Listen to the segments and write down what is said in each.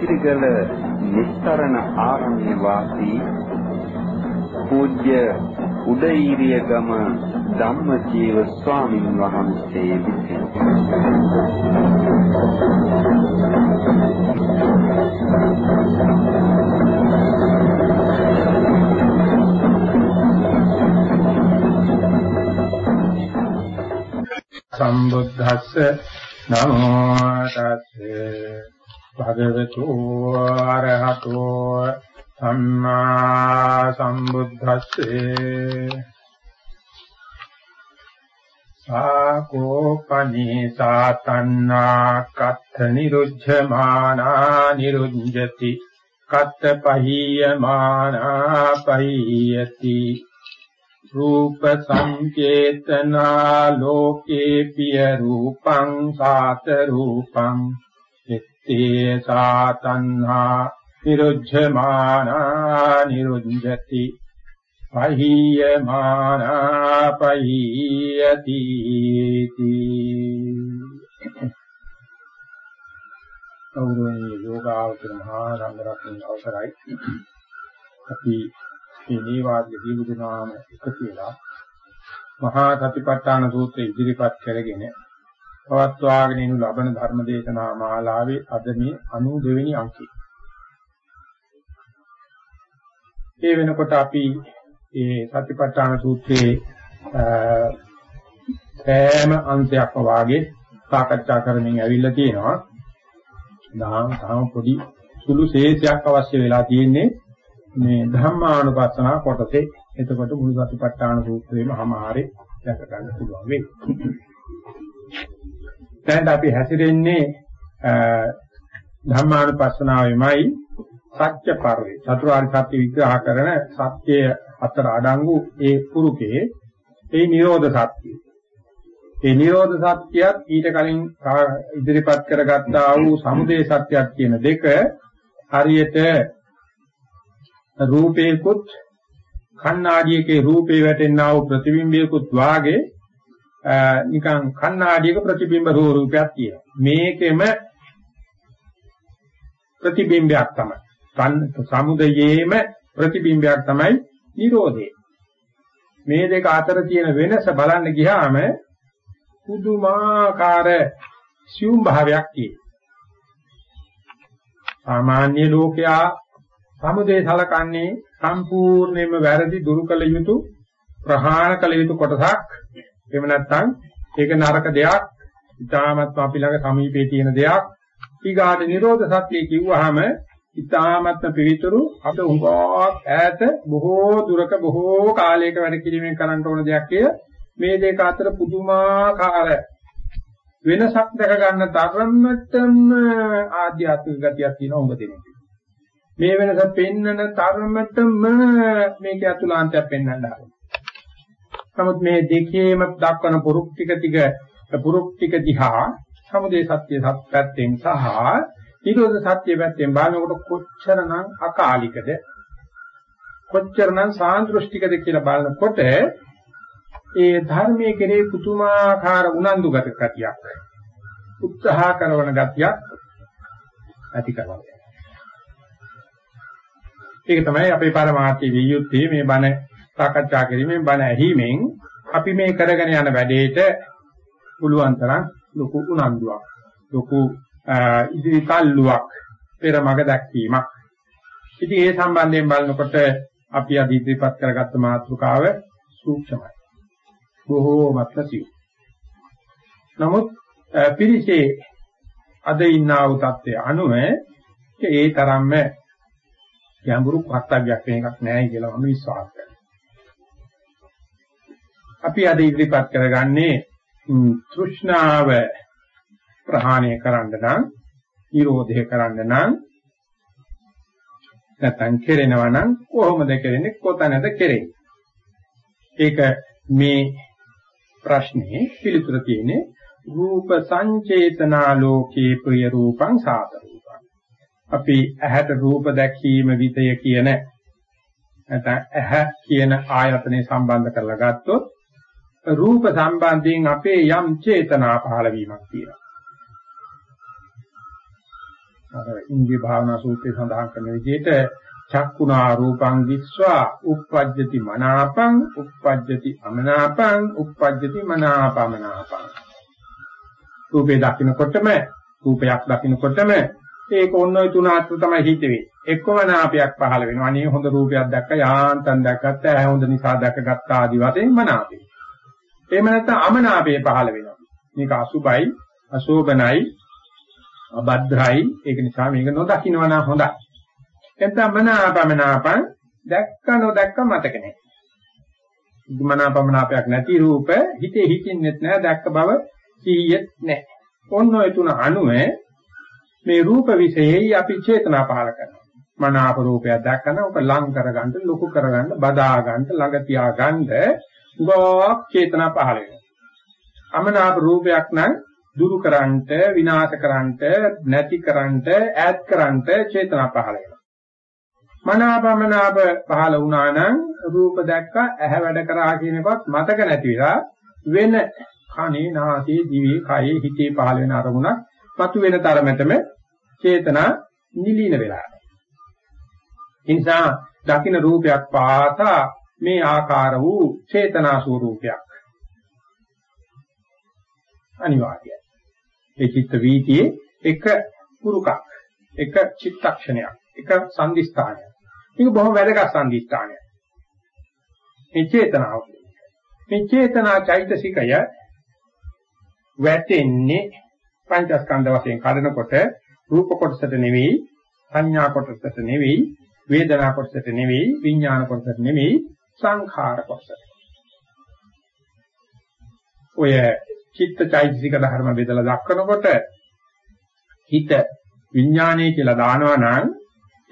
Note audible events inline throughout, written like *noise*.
නීතිගල නිස්තරණ ආරණ්‍ය වාසී පූජ්‍ය උදේීරිය ගම ධම්මජීව ස්වාමින් වහන්සේ විසින්. සම්බුද්දස්ස නමෝ තස්සේ. භගවතු ආරහතෝ සම්මා සම්බුද්දස්සේ සාකෝපනී සාතන්නා කත්ථ නිරුද්ධමානා නිරුඤ්ජති කත්ථ පහීයමානා පහීයති රූප සංකේතනා ලෝකේ පිය රූපං සාත රූපං ඉත්තේ සාතන්හා නිරුද්ධමානා නිරුද්ධති. පහීයමානා පහීයති කෞරවණීය යෝගාවචර මහා සංඝරත්නයේ අවසරයි. අපි මේ නීවාද්‍ය දීවුදනාම එකතු වෙලා මහා සතිපට්ඨාන සූත්‍රය ඉදිරිපත් කරගෙන පවත්වාගෙන යනු ලබන ධර්ම දේශනා මාලාවේ අද මේ 92 වෙනි අංකය. ඒ වෙනකොට අපි මේ සතිපට්ඨාන සූත්‍රයේ සෑම අංශයක්ම වාගේ සාකච්ඡා කරමින් ඇවිල්ලා තියෙනවා. දාම් තාම පොඩි සුළු ශේෂයක් අවශ්‍ය වෙලා තියෙන්නේ මේ ධම්මානුපස්සනා කොටසේ එතකොට මුළු සතිපට්ඨාන සූත්‍රයේම හැමාරේ දැක ගන්න පුළුවන් වෙයි. දැන් අපි හැසිරෙන්නේ ධම්මානුපස්සනාවෙමයි සත්‍ය පරිවි. චතුරාර්ය සත්‍ය විග්‍රහ කරන සත්‍ය අතර අඩංගු ඒ පුරුකේ ඒ නිරෝධ සත්‍යය. ඒ නිරෝධ සත්‍යයත් ඊට කලින් ඉදිරිපත් කරගත්තා වූ සමුදය සත්‍යයක් කියන දෙක හරියට රූපේකුත් කණ්ණාඩියකේ රූපේ වැටෙනා වූ ප්‍රතිබිම්බයකුත් වාගේ නිකන් කණ්ණාඩියක ප්‍රතිබිම්බ රූපයක් තියෙනවා. මේකෙම ප්‍රතිබිම්බයක් තමයි. සමුදයේම ප්‍රතිබිම්බයක් තමයි නිරෝධය. මේ දෙක අතර තියෙන වෙනස බලන්න ගියාම පුදුමාකාර සියුම් භාවයක් තියෙනවා. සාමාන්‍ය ලෝකයා සමුදේ සලකන්නේ සම්පූර්ණයෙන්ම වැරදි දුරු කළ යුතු ප්‍රහාණ කළ යුතු කොටසක් එහෙම නැත්නම් ඒක නරක දෙයක්. ඊටාමත් අපි ළඟ සමීපේ තියෙන දෙයක්. ඊගාට නිරෝධ සත්‍ය කිව්වහම ඊටාමත්ම පිවිතුරු අප උගාවක් ඈත බොහෝ දුරක බොහෝ කාලයක වැඩ කිරීමෙන් කරන්න ඕන දෙයක් කිය. මේ දෙක අතර පුදුමාකාර වෙනසක් දැක ගන්න තරමටම ආධ්‍යාත්මික ගතියක් තියෙනවා උඹ දෙන්නේ මේ වෙනස පෙන්නන තරමටම මේකේ අතුලාන්තයක් පෙන්වන්න හදනවා. නමුත් මේ දෙකේම දක්වන පුරුක් ටික ටික පුරුක් ටික දිහා සමුදේ සත්‍ය සත්‍යයෙන් සහ නිරෝධ සත්‍ය පැත්තෙන් බලනකොට කොච්චරනම් අකාලිකද කොච්චරනම් සාන්දෘෂ්ටිකද කියලා බලනකොට ඒ ධර්මයේ කෙරේ පුතුමාකාර උනන්දුගත ගතියක් උත්සාහ කරන ගතියක් ඇති කරනවා. ඒක තමයි අපේ පරමාර්ථය විය යුත්තේ මේ බණ සාකච්ඡා කිරීමෙන් බණ ඇහිීමෙන් අපි මේ කරගෙන යන වැඩේට පුළුවන් තරම් ලොකු උනන්දුවක් ලොකු ඉදිරි තල්ලුවක් පෙර මඟ දැක්වීමක්. ඉතින් ඒ සම්බන්ධයෙන් බලනකොට අපි අද ඉදිරිපත් කරගත්ත මාතෘකාව සූක්ෂමයි. බොහෝමත්ම සියුම්. නමුත් පිරිසේ අද ඉන්නා වූ தත්ත්වය අනුව ඒ තරම්ම ගැඹුරු කර්තව්‍යයක් වෙන එකක් නැහැ කියලා මම විශ්වාස කරනවා. අපි අද ඉදිරිපත් කරගන්නේ තෘෂ්ණාව ප්‍රහාණය කරන්න නම් නිරෝධය කරන්න නම් නැත්නම් කෙරෙනවා නම් කොහොමද කෙරෙන්නේ කොතැනද කෙරෙන්නේ? ඒක මේ ප්‍රශ්නේ පිළිතුර තියෙන්නේ රූප සංචේතනා ලෝකේ ප්‍රිය රූපං සාත රූපං. අපි ඇහැට රූප දැකීම විතය කියන නැත්නම් ඇහැ කියන ආයතනේ සම්බන්ධ කරලා ගත්තොත් රූප සම්බන්ධයෙන් අපේ යම් චේතනා පහළ වීමක් තියෙනවා. අර ඉන්දිය භාවනා සූත්‍රයේ සඳහන් කරන විදිහට චක්කුණා රූපං විස්වා uppajjati මනාපං uppajjati අමනාපං uppajjati මනාපමනාපං රූපේ දකින්නකොටම රූපයක් දකින්නකොටම ඒක ඔන්න ඔය තුන අතර තමයි හිතෙන්නේ. එක්කම නාපයක් පහළ වෙනවා. අනේ හොඳ රූපයක් දැක්ක යාන්තම් දැක්කත් ඇහැ හොඳ නිසා දැකගත්ත ආදි වශයෙන් මනාපේ. එහෙම නැත්නම් අමනාපය පහළ වෙනවා. මේක අසුබයි, අශෝභනයි, අබද්දයි. ඒක නිසා මේක නොදකින්නවා නම් හොඳයි. එතන මනාපමනාපං දැක්ක නොදැක්ක මතක නැහැ. මනාපමනාපයක් නැති රූප හිතේ හිතින්නෙත් නැහැ දැක්ක බව සීයෙත් නැහැ. ඔන්න ඔය තුන අනුව මේ රූප විශේෂයි අපි චේතනා පහල කරනවා. මනාප රූපයක් දැක්කම ඔක ලං කරගන්න, ලොකු කරගන්න, බදා ගන්න, ළඟ තියා ගන්න ගොක් චේතනා පහළ වෙනවා. අමනාප රූපයක් නම් දුරු කරන්ට, විනාශ කරන්ට, නැති කරන්ට, ඈත් කරන්ට චේතනා පහළ වෙනවා. මනාපමනාප පහළ වුණා නම් රූප දැක්ක ඇහැ වැඩ කරා කියන එකත් මතක නැති වෙලා වෙන කනේ, නාසයේ, දිවේ, කයේ, හිතේ පහළ වෙන අරමුණක් මතු වෙන තරමටම චේතනා නිලීන වෙලා. ඒ නිසා දකින්න රූපයක් පාසා මේ ආකාර වූ චේතනා ස්වરૂපයක් අනිවාර්යයි. ඒ චිත්ත වීතියේ එක පුරුකක්, එක චිත්තක්ෂණයක්, එක සංදිස්ථානයක්. මේක බොහොම වැදගත් සංදිස්ථානයක්. මේ චේතනාව මේ චේතනා චෛතසිකය වැටෙන්නේ පංචස්කන්ධ වශයෙන් කඩනකොට රූප කොටසට නෙවෙයි සංඥා කොටසට නෙවෙයි වේදනා කොටසට නෙවෙයි විඥාන කොටසට නෙවෙයි සංඛාර කොටස. ඔය චිත්තචෛතසික ධර්ම බෙදලා දක්වනකොට හිත විඥානය කියලා දානවා නම්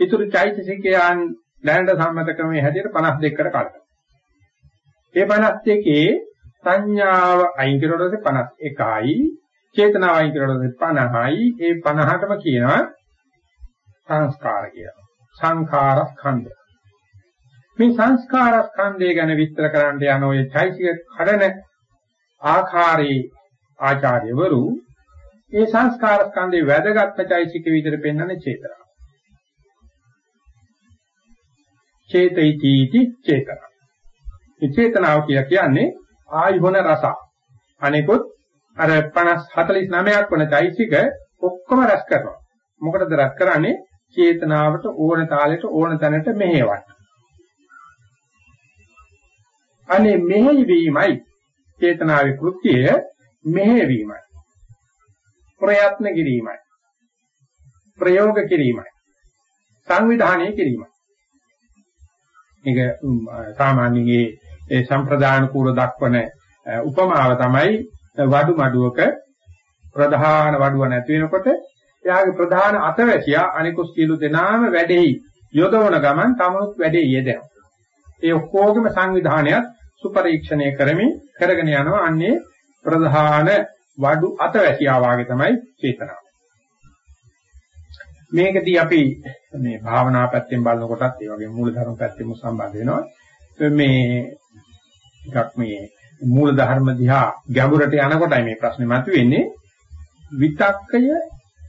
ඊතුරු චෛතසිකයන් දැනට සම්මත ක්‍රමයේ හැටියට 52කට කඩනවා. ඒ 52කේ සංඥාව අයින් කරනකොට 51යි චේතනාව අයින් කරනකොට 50යි ඒ 50ටම කියනවා සංස්කාර කියලා. සංඛාර ඛණ්ඩ. මේ සංස්කාර ස්කන්ධය ගැන විස්තර කරන්න යන ඔය චෛසික කඩන ආකාරයේ ආචාර්යවරු ඒ සංස්කාර ස්කන්ධේ වැදගත්ම චෛසික විදිහට පෙන්වන්නේ චේතනාව. චේතයිතිති චේතන. මේ චේතනාව කියලා කියන්නේ ආයුහන රස. අනිකුත් අර 50 49ක් වන චෛසික ඔක්කොම රැස් කරනවා. මොකටද රැස් කරන්නේ? චේතනාවට ඕන තාලෙට ඕන තැනට මෙහෙවන්න. අනේ මෙහෙයවීමයි චේතනාවේ කෘත්‍යය මෙහෙයවීමයි. ප්‍රයත්න කිරීමයි. ප්‍රයෝග කිරීමයි. සංවිධානය කිරීමයි. මේක සාමාන්‍යයෙන් ඒ සම්ප්‍රදාන කූල දක්වන උපමාව තමයි වඩු මඩුවක ප්‍රධාන වඩුව නැති වෙනකොට එයාගේ ප්‍රධාන අතවැසියා අනිකුත් සියලු දෙනාම වැඩෙහි යොදවන ගමන් තමනුත් වැඩේ යෙදෙනවා. ඒ ඔක්කොගේම සංවිධානයත් සුපරීක්ෂණය කරමින් කරගෙන යනවා අන්නේ ප්‍රධාන වඩු අතවැසියා වාගේ තමයි චේතනාව. මේකදී අපි මේ භාවනා පැත්තෙන් බලනකොටත් ඒ වගේ මූලධර්ම පැත්තෙම සම්බන්ධ වෙනවා. මේ ටිකක් මේ මූල ධර්ම දිහා ගැඹුරට යනකොටයි මේ ප්‍රශ්නේ මතුවෙන්නේ. විතක්කය,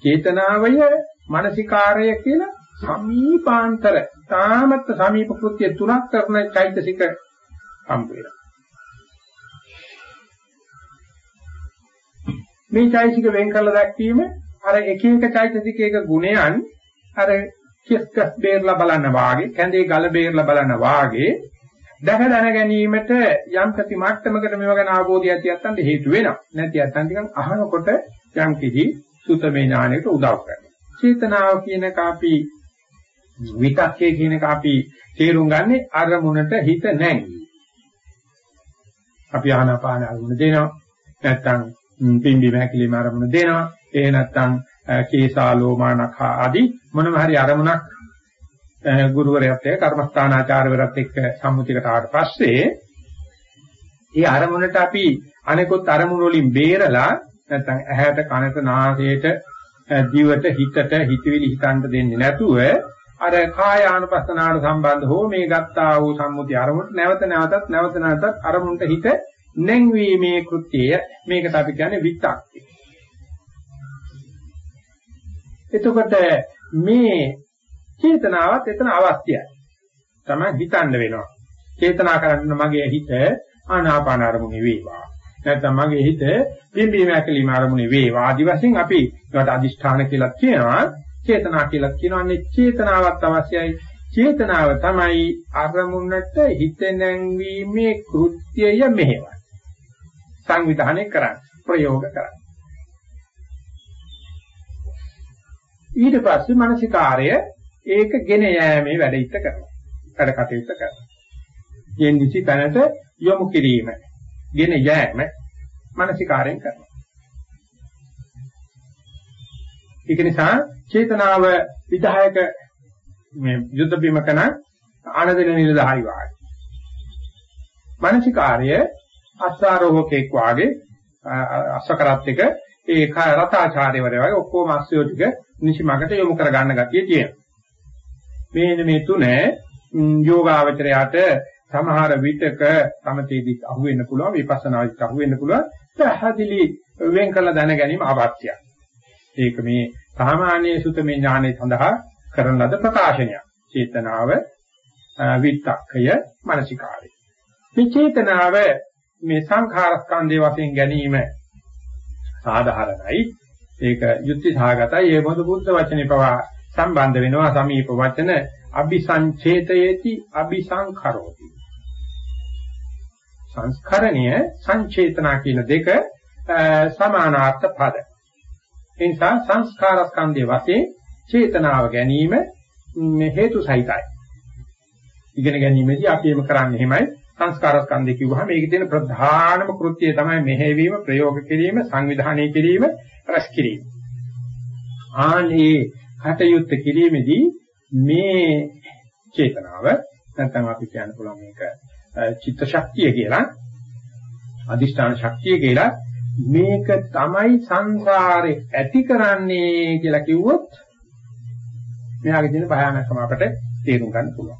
චේතනාවය, මානසිකාරය කියලා සමීපාන්තර, තාමත් සමීප කෘත්‍ය තුනක් කරන චෛතසික හම්බ වෙනවා. මේ චෛතසික වෙන් කරලා දැක්වීම අර එක එක චෛතසිකයක ගුණයන් අර කිස්කස් බේරලා බලන්න වාගේ කැඳේ ගල බේරලා බලන්න වාගේ දැක දැන ගැනීමට යම් ප්‍රති මට්ටමකට මේව ගැන අවබෝධය ඇති නැත්නම් හේතු වෙනවා. නැති නැත්නම් ටිකක් අහනකොට යම් කිසි සුතමේ ඥානයකට උදව් කරනවා. චේතනාව කියන කාපි විතක්කේ කියන කාපි තේරුම් ගන්නේ අරමුණට හිත නැංගි. අපි ආනාපාන අරමුණ දෙනවා. නැත්තම් පිම්බි මහැකිලිම අරමුණ දෙනවා. ඒ නැත්නම් කේසා ලෝමානඛ ආදී මොනම හරි අරමුණක් ගුරුවරයාත් එක්ක කර්මස්ථානාචාර්යවරයාත් එක්ක සම්මුතියකට ආවට පස්සේ ඒ අරමුණට අපි අනෙකුත් අරමුණු වලින් බේරලා නැත්නම් ඇහැට කනට නාසයට දිවට හිතට හිතවිලි හිතන්න දෙන්නේ නැතුව අර කාය ආනපස්සනාවට සම්බන්ධ හෝ මේ ගත්තා වූ සම්මුති අරමුණට නැවත නැවතත් නැවත නැවතත් අරමුණට හිත නැංවීමේ කෘත්‍යය මේකට අපි කියන්නේ විත්තක්ති. එතකොට මේ චේතනාවත් එතන අවශ්‍යයි. තමයි හිතන්න වෙනවා. චේතනා කරන්න මගේ හිත ආනාපාන අරමුණේ වේවා. නැත්නම් මගේ හිත පිම්බීම ඇකලීම අරමුණේ වේවා. ආදි වශයෙන් අපි ඒකට අදිෂ්ඨාන කියලා කියනවා. චේතනා කියලා කියනවානේ චේතනාවක් අවශ්‍යයි. චේතනාව තමයි අරමුණට හිත නැංවීමේ කෘත්‍යය මෙහෙවයි. සංවිධානය කරන්නේ ප්‍රයෝග කරන්නේ. ඊට පස්සේ මානසිකාර්ය ඒක ගෙන යෑමේ වැඩ ඉත්ත කරනවා. වැඩ කටයුත්ත කරනවා. යෙන්දිසි තැනට යොමු කිරීම, ගෙන යෑම මානසිකාරයෙන් කරනවා. ඒක නිසා චේතනාව විධායක මේ යුද්ධ බිමකන ආනන්දන නිලධාරි වාගේ. මානසිකාර්ය අස්සාරෝහකෙක් වාගේ අස්සකරත් එක ඒ රතාචාර්යවරය වගේ ඔක්කොම අස්සයෝ ටික නිසිමකට යොමු කර ගන්න ගතිය තියෙනවා. මේන මේ තුන යෝගාවචරයට සමහර විටක සමතේදිත් අහු වෙන්න පුළුවන් විපස්සනාදිත් අහු වෙන්න පුළුවන් පැහැදිලි වෙන් කළ දැන ගැනීම අවශ්‍යයි. ඒක මේ සාමාන්‍ය සුතමේ ඥානයේ සඳහා කරන ලද ප්‍රකාශනයක්. චේතනාව විත්තක්කය මානසිකාරය. මේ චේතනාව මේ සංඛාර ස්කන්ධයේ වශයෙන් ගැනීම සාධාරණයි. ඒක යුක්ති සහගතයි. ඒ මොකද බුද්ධ වචනේ පවා සම්බන්ධ වෙනවා සමීප වචන අபிසංචේතයේති අபிසංකරෝති. සංස්කරණය සංචේතනා කියන දෙක සමානාර්ථ පද. ඒ නිසා සංස්කාර ස්කන්ධයේ වශයෙන් චේතනාව ගැනීම හේතු සහිතයි. ඉගෙන ගැනීමේදී අපි එම කරන්නේ එහෙමයි සංස්කාර ස්කන්ධය කිව්වහම මේකේ තියෙන ප්‍රධානම කෘත්‍යය තමයි මෙහෙවීම, ප්‍රයෝග කිරීම, සංවිධානය කිරීම, රැස් කිරීම. ආනේ කටයුත්ත කිරීමේදී මේ චේතනාව නැත්නම් අපි කියන්න පුළුවන් මේක චිත්ත ශක්තිය කියලා අදිෂ්ඨාන ශක්තිය කියලා මේක තමයි සංසාරේ ඇති කරන්නේ කියලා කිව්වොත් මෙයාගේ තියෙන භයානකම අපට තේරුම් ගන්න පුළුවන්.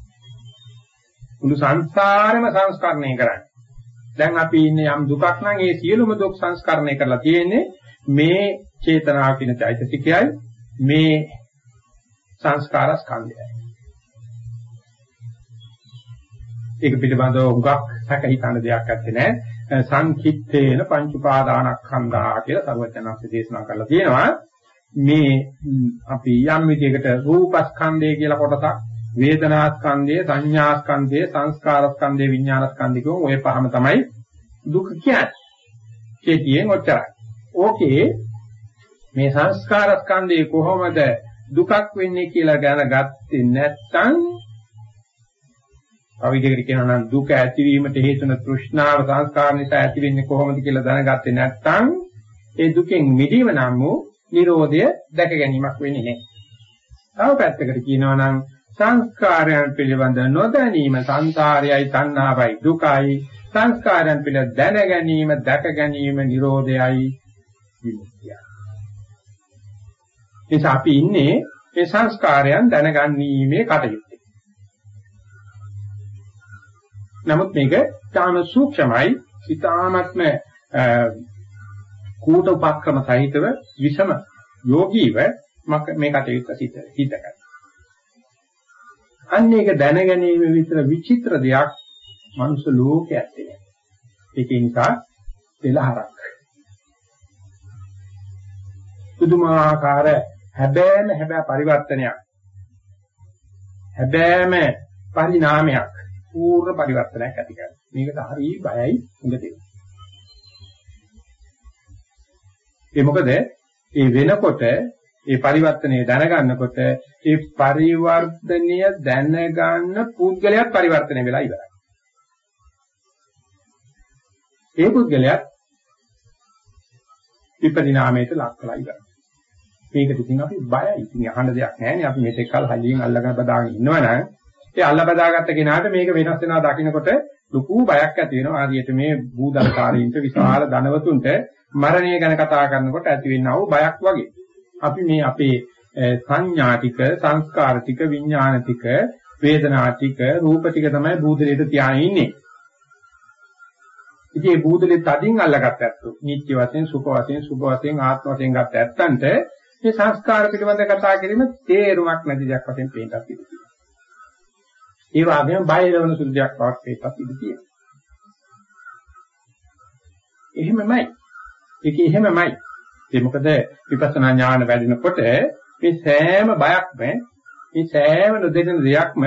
මුළු සංසාරෙම සංස්කරණය කරන්නේ. දැන් අපි ඉන්නේ යම් දුකක් නම් ඒ සියලුම දුක් සංස්කරණය කරලා තියෙන්නේ මේ චේතනාව කියන চৈতසිකයයි මේ සංස්කාර ස්කන්ධයයි. ඒක පිළිබඳව හුඟක් සැක හිතන දෙයක් නැත්තේ නෑ. සංකිට්ඨේන පංච උපාදානස්කන්ධා කියලා සර්වඥාන්සේ දේශනා කරලා තියෙනවා. මේ අපි යම් විදිහකට රූපස්කන්ධය කියලා කොටසක් වේදනාස්කන්ධය, සංඥාස්කන්ධය, සංස්කාරස්කන්ධය, විඥානස්කන්ධය කියන ඔය පහම තමයි දුක කියන්නේ. කෙටියෙන් ඔච්චරයි. ඕකේ මේ සංස්කාරස්කන්ධය කොහොමද දුකක් වෙන්නේ කියලා දැනගත්තේ නැත්නම් අවිදයකට කියනවා නම් දුක ඇතිවීමට හේතු වෙන තෘෂ්ණාව සංස්කාර නිසා ඇති වෙන්නේ කොහොමද කියලා දැනගත්තේ නැත්නම් ඒ දුකෙන් මිදීම නම් වූ Nirodha දැක ගැනීමක් වෙන්නේ නැහැ. තව පැත්තකට කියනවා නම් සංස්කාරයන් පිළිබඳ නොදැනීම සංසාරයයි තණ්හාවයි දුකයි සංස්කාරයන් පිළිබඳ දැන ගැනීම දැක ගැනීම Nirodhayයි විමුක්තියයි. නිසා අපි ඉන්නේ මේ සංස්කාරයන් දැනගන්නීමේ කටයුත්තේ. නමුත් මේක තාම සූක්ෂමයි, ඊ타ත්ම කූට උපක්‍රම සහිතව විෂම යෝගීව මේ කටයුත්ත සිට හිතකයි. අන්න ඒක දැනගැනීම විතර විචිත්‍ර දෙයක් මනුස්ස ලෝකයේ ඇත්තේ. ඒක නිසා පෙළහරක්. පුදුමාකාර හැබෑම හැබෑ පරිවර්තනයක්. හැබෑම පරිණාමයක්. පූර්ණ පරිවර්තනයක් ඇති කරනවා. මේකට හරි බයයි හොඳ දෙයක්. ඒ මොකද ඒ වෙනකොට ඒ පරිවර්තනය දැනගන්නකොට ඒ පරිවර්තනය දැනගන්න පුද්ගලයාත් පරිවර්තනය වෙලා ඉවරයි. ඒ පුද්ගලයාත් විපරිණාමයට ලක් වෙලා ඉවරයි. මේකට ඉතින් අපි බයයි. ඉතින් අහන්න දෙයක් නැහැ නේ. අපි මෙතෙක් කල හයියෙන් අල්ලගෙන බදාගෙන ඉන්නවනම් ඒ අල්ල බදාගත්ත කෙනාට මේක වෙනස් වෙනවා දකින්නකොට ලොකු බයක් ඇති වෙනවා. ආදියට මේ භූදල්කාරීන්ට විශාල ධනවතුන්ට මරණය ගැන කතා කරනකොට ඇති වෙනා වූ බයක් වගේ. අපි මේ අපේ සංඥා ටික, සංස්කාර ටික, විඥාන ටික, වේදනා ටික, රූප ටික තමයි භූතලයට තියාගෙන ඉන්නේ. ඉතින් මේ බුදුලේ තදින් අල්ලගත්ත ඇත්තෝ නිත්‍ය වශයෙන් සුඛ වශයෙන් සුභ වශයෙන් ආත්ම වශයෙන් ගත්ත ඇත්තන්ට මේ සංස්කාර පිළිබඳ කතා කිරීම තේරුමක් නැති දෙයක් වශයෙන් පේන්නත් ඉඩ තියෙනවා. ඒ වගේම බය ලැබෙන සුළු දෙයක් බවක් පේන්නත් ඉඩ තියෙනවා. එහෙමමයි. ඒක එහෙමමයි. ඒ මොකද විපස්සනා ඥාන වැඩිනකොට මේ සෑම බයක්ම මේ සෑම නොදෙන දෙයක්ම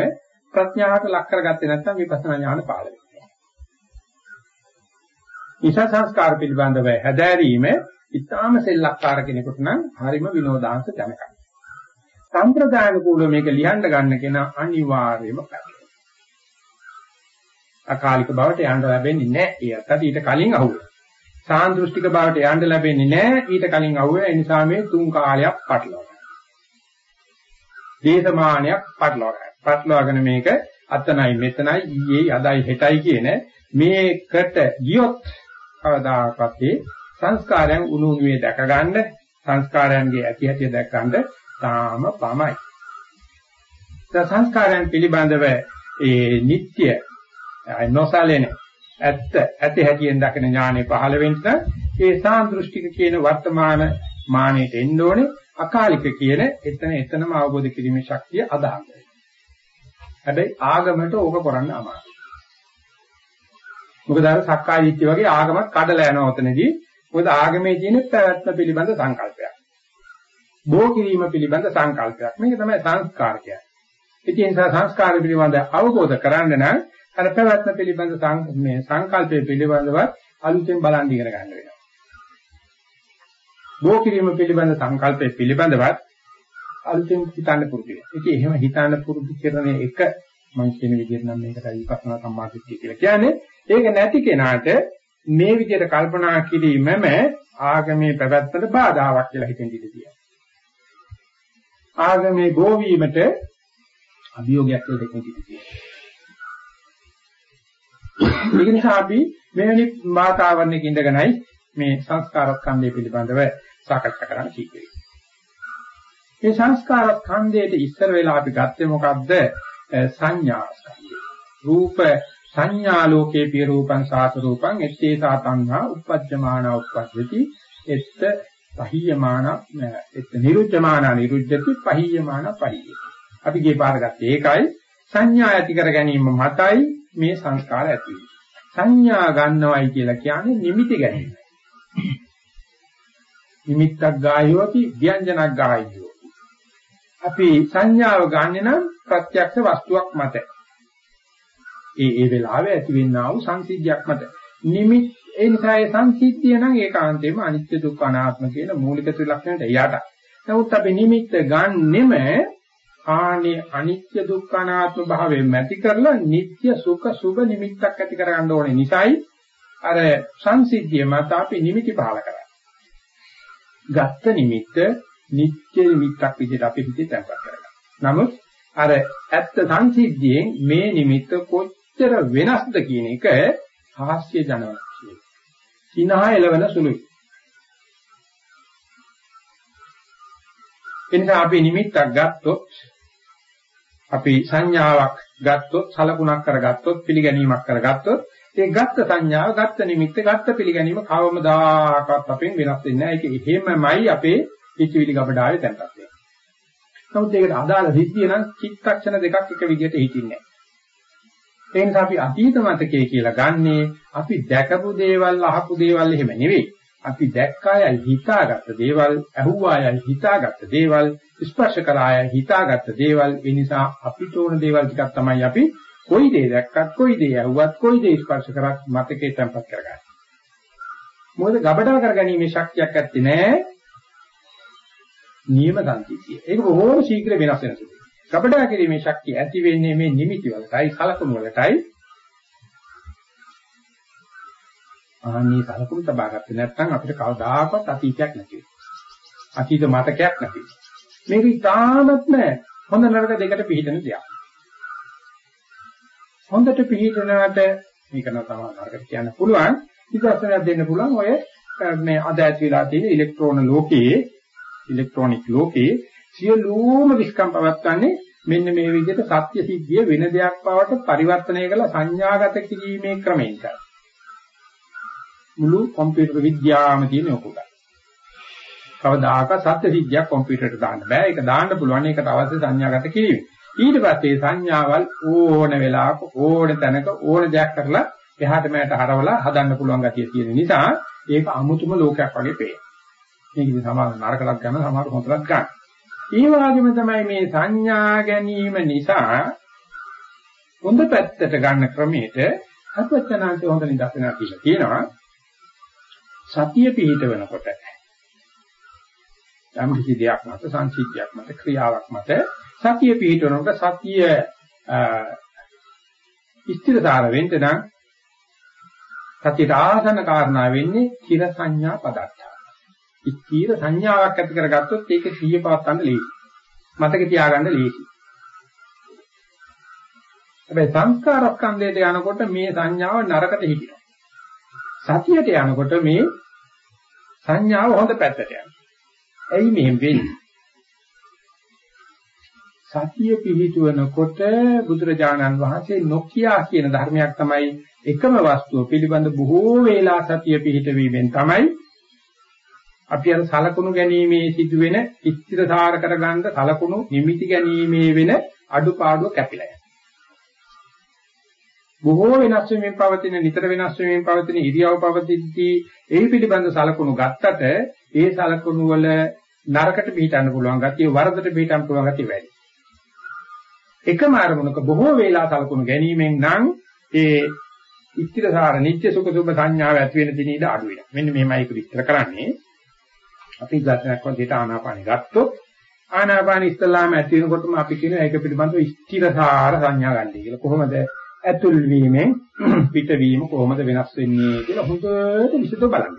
ප්‍රඥාවට ලක් කරගත්තේ නැත්නම් විපස්සනා ඥාන පාළ වෙනවා. නිසා සංස්කාර පිළිබඳව හැදෑරීම ඉතාම සෙල්ලක්කාර කෙනෙකුට නම් හරිම විනෝදාංශ ජනකයි. සම්ප්‍රදාන කූල මේක ලියන්න ගන්න කෙනා අනිවාර්යයෙන්ම පැටලෙනවා. අකාලික බවට යන්න ලැබෙන්නේ නැහැ. ඒත් ඊට කලින් අහුවෙනවා. සාන්දෘෂ්ටික බවට යන්න ලැබෙන්නේ නැහැ. ඊට කලින් අහුවෙන ඒ නිසා මේ තුන් කාලයක් පටලවා දේශමානයක් පටලවා පටලවාගෙන මේක අතනයි මෙතනයි ඊයේ අදයි හෙටයි කියන මේකට ගියොත් කවදාකවත් ඒ සංස්කාරයන් උණු උණුවේ දැක ගන්න සංස්කාරයන්ගේ ඇති ඇති දැක ගන්න තාම පමයි. සංස්කාරයන් පිළිබඳව ඒ නিত্য නොසලෙන ඇත්ත ඇති හැටියෙන් දකින ඥානෙ පහළ වෙන්න ඒ සාන්දෘෂ්ටික කියන වර්තමාන මානෙට එන්න ඕනේ අකාලික කියන එතන එතනම අවබෝධ කිරීමේ ශක්තිය අදහන්න. හැබැයි ආගමට ඕක කරන්න අමාරුයි. මොකද අර සක්කාය දිට්ඨිය වගේ ආගමත් කඩලා යනවා උතනදී. මොකද ආගමේ තියෙන පැවැත්ම පිළිබඳ සංකල්පයක්. බෝ කිරීම පිළිබඳ සංකල්පයක්. මේක තමයි සංස්කාර කියන්නේ. ඉතින් ඒ නිසා සංස්කාර පිළිබඳ අවබෝධ කරගන්න නම් අර පැවැත්ම පිළිබඳ මේ සංකල්පය පිළිබඳව අලුතෙන් බලන් ඉගෙන ගන්න වෙනවා. බෝ කිරීම පිළිබඳ සංකල්පය පිළිබඳවත් අලුතෙන් හිතන්න පුරුදු වෙනවා. ඉතින් එහෙම හිතන්න පුරුදු කරන එක මම කියන විදිහට නම් මේකට විපස්සනා සම්මාදිට්ඨිය කියලා කියන්නේ. ඒක නැති කෙනාට මේ විදිහට කල්පනා කිරීමම ආගමේ පැවැත්මට බාධාවක් කියලා හිතෙන් ඉඳී ආගමේ ගෝවීමට අභියෝගයක් කියලා දෙකකින් ඉඳී ඒක නිසා අපි මෙවැනි වාතාවරණයක ඉඳගෙනයි මේ සංස්කාර ස්කන්ධය පිළිබඳව සාකච්ඡා කරන්න කීකේ. මේ සංස්කාර ස්කන්ධයට ඉස්සර වෙලා අපි ගත්තේ මොකද්ද? සංඥා ස්කන්ධය. රූප සංඥා ලෝකේ පිය රූපං සාත රූපං එත්තේ සාතංහා uppajjamana uppajjati එත්ත පහියමාන එත්ත නිරුද්ධමාන නිරුද්ධති පහියමාන පහියති අපි ගියේ පාර ගත්තේ ඒකයි සංඥා ඇති කර ගැනීම මතයි මේ සංස්කාර ඇති සංඥා ගන්නවයි කියලා කියන්නේ නිමිති ගැනීම නිමිත්තක් ගායෝති ව්‍යංජනක් ගායෝති අපි සංඥාව ගන්න නම් ප්‍රත්‍යක්ෂ වස්තුවක් මත. ඒ ඒ වෙලාවේ ඇතිවෙනා වූ සංසිද්ධියක් මත. නිමිත් ඒ නිසා ඒ සංසිද්ධිය නම් ඒකාන්තයෙන්ම අනිත්‍ය දුක්ඛ අනාත්ම කියන මූලික ත්‍රිලක්ෂණයට යට. නමුත් අපි නිමිත්ත ගන්නෙම ආනේ අනිත්‍ය දුක්ඛ අනාත්ම භාවයෙන් මැති කරලා නিত্য සුඛ සුභ නිමිත්තක් ඇති කරගන්න ඕනේ. නිසායි අර සංසිද්ධිය මත අපි නිමිති පහල කරන්නේ. ගත්ත නිමිත්ත නිත්‍ය නිමිත්තක් විදිහට අපි හිතේ තැන්පත් කරගන්නවා. නමුත් අර ඇත්ත සංසිද්ධියෙන් මේ නිමිත්ත කොච්චර වෙනස්ද කියන එක හාස්‍ය ජනක කියන. සිනහ එළවෙන සුළුයි. එනිසා අපි නිමිත්තක් ගත්තොත් අපි සංඥාවක් ගත්තොත් සලකුණක් කරගත්තොත් පිළිගැනීමක් කරගත්තොත් ඒ ගත්ත සංඥාව ගත්ත නිමිත්ත ගත්ත පිළිගැනීම කවමදාකවත් අපෙන් වෙනස් වෙන්නේ නැහැ. ඒක එහෙමමයි අපේ හිතවිලි ගබඩාවේ තැන්පත් වෙන්නේ. නමුත් ඒකට අදාළ සිද්ධිය නම් චිත්තක්ෂණ දෙකක් එක විදිහට හිතින්නේ නැහැ. ඒ නිසා අපි අතීත මතකයේ කියලා ගන්නේ අපි දැකපු දේවල් අහපු දේවල් එහෙම නෙවෙයි. අපි දැක්කායයි හිතාගත්ත දේවල්, අහුවායයි හිතාගත්ත දේවල්, ස්පර්ශ කරායයි හිතාගත්ත දේවල්. ඒ නිසා අපිට ඕන දේවල් ටිකක් තමයි අපි කොයි දේ දැක්කත්, කොයි දේ අහුවත්, කොයි දේ ස්පර්ශ කරත් මතකේ තැම්පත් කරගන්නේ. මොකද ගබඩා කරගැනීමේ ශක්තියක් ඇත්තේ නැහැ. නියම සංසිද්ධිය. ඒක බොහෝම ශීඝ්‍ර වෙනස් වෙන සුළුයි. කපඩා කිරීමේ ශක්තිය ඇති වෙන්නේ මේ නිමිති වලටයි, කලකුණු වලටයි. ආන්නේ කලකුණු තබාගත්තේ නැත්නම් අපිට කවදාකවත් අතීතයක් නැති වෙනවා. අතීත මතකයක් නැති. මේක ඉතාමත්ම හොඳ නරක දෙකට පිළිදෙන දෙයක්. හොඳට පිළිදෙනාට මේක නම් තමයි නරකට කියන්න පුළුවන්. විදර්ශනයක් දෙන්න පුළුවන් ඔය මේ අද ඇති වෙලා තියෙන ඉලෙක්ට්‍රෝන ලෝකයේ ඉලෙක්ට්‍රොනික ලෝකයේ සියලුම විස්කම් පවත්වන්නේ මෙන්න මේ විදිහට සත්‍ය සිද්ධිය වෙන දෙයක් බවට පරිවර්තනය කළ සංඥාගත කිරීමේ ක්‍රමයෙන් තමයි. මුළු කම්පියුටර් විද්‍යාවම තියෙන ඔකුට. කවදාක සත්‍ය සිද්ධියක් කම්පියුටරට දාන්න බෑ. ඒක දාන්න පුළුවන් ඒකට අවශ්‍ය සංඥාගත කිරීම. ඊට පස්සේ සංඥාවල් ඕන වෙලාවක ඕන තැනක ඕන දෙයක් කරලා එහාට මෙහාට හරවලා හදන්න පුළුවන් ගතිය තියෙන නිසා ඒක අමුතුම ලෝකයක් වගේ පේනවා. මේක ඉතින් සමහර නරකලක් ගන්න සමහර හොඳලක් ගන්න. ඒ වගේම තමයි මේ සංඥා ගැනීම නිසා හොඳ පැත්තට ගන්න ක්‍රමයට අත්වචනාන්ත හොඳ නිදර්ශනයක් කියලා කියනවා. සතිය පිහිට වෙනකොට යම් කිසි දෙයක් මත සංසිද්ධියක් මත ක්‍රියාවක් මත සතිය පිහිට වෙනකොට සතිය ස්ථිරතාව වෙන්න නම් සතියට ආසන්න කාරණා වෙන්නේ චිර සංඥා පදත්ත. ස්ථීර සංඥාවක් ඇති කරගත්තොත් ඒක සිහිය පවත්වන්න ලේසි. මතක තියාගන්න ලේසි. හැබැයි සංස්කාර ස්කන්ධයට යනකොට මේ සංඥාව නරකට හිටිනවා. සතියට යනකොට මේ සංඥාව හොඳ පැත්තට යනවා. ඇයි මෙහෙම වෙන්නේ? සතිය පිහිටුවනකොට බුදුරජාණන් වහන්සේ නොකියා කියන ධර්මයක් තමයි එකම වස්තුව පිළිබඳ බොහෝ වේලා සතිය පිහිටවීමෙන් තමයි අපි අර සලකුණු ගැනීමේ සිදුවෙන ඉස්තිරසාර කරගන්න සලකුණු නිමිති ගැනීමේ වෙන අඩුපාඩුව කැපිලා යනවා. බොහෝ වෙනස් වෙමින් පවතින නිතර වෙනස් වෙමින් පවතින ඉරියව් පවතිද්දී ඒ පිළිබඳ සලකුණු ගත්තට ඒ සලකුණු වල නරකට පිටින්න පුළුවන් ගතිය වරදට පිටින්න පුළුවන් ගතිය වැඩි. එකම අරමුණක බොහෝ වේලා සලකුණු ගැනීමෙන් නම් ඒ ඉස්තිරසාර නිත්‍ය සුඛ සුභ සංඥාව ඇති වෙන දින ඉඳ අඩු වෙනවා. මෙන්න මෙහෙමයි ඒක විස්තර කරන්නේ. අපි දර්ශනයක් වගේ ආනාපානෙ ගත්තොත් ආනාපාන ඉස්සලාම ඇති වෙනකොටම අපි කියන ඒක පිළිබඳව ස්ථිරසාර සංඥා ගන්නයි කියලා. කොහොමද ඇතුල් වීමෙන් *clears throat* පිටවීම කොහොමද වෙනස් වෙන්නේ කියලා හොඳට විසඳ බලන්න.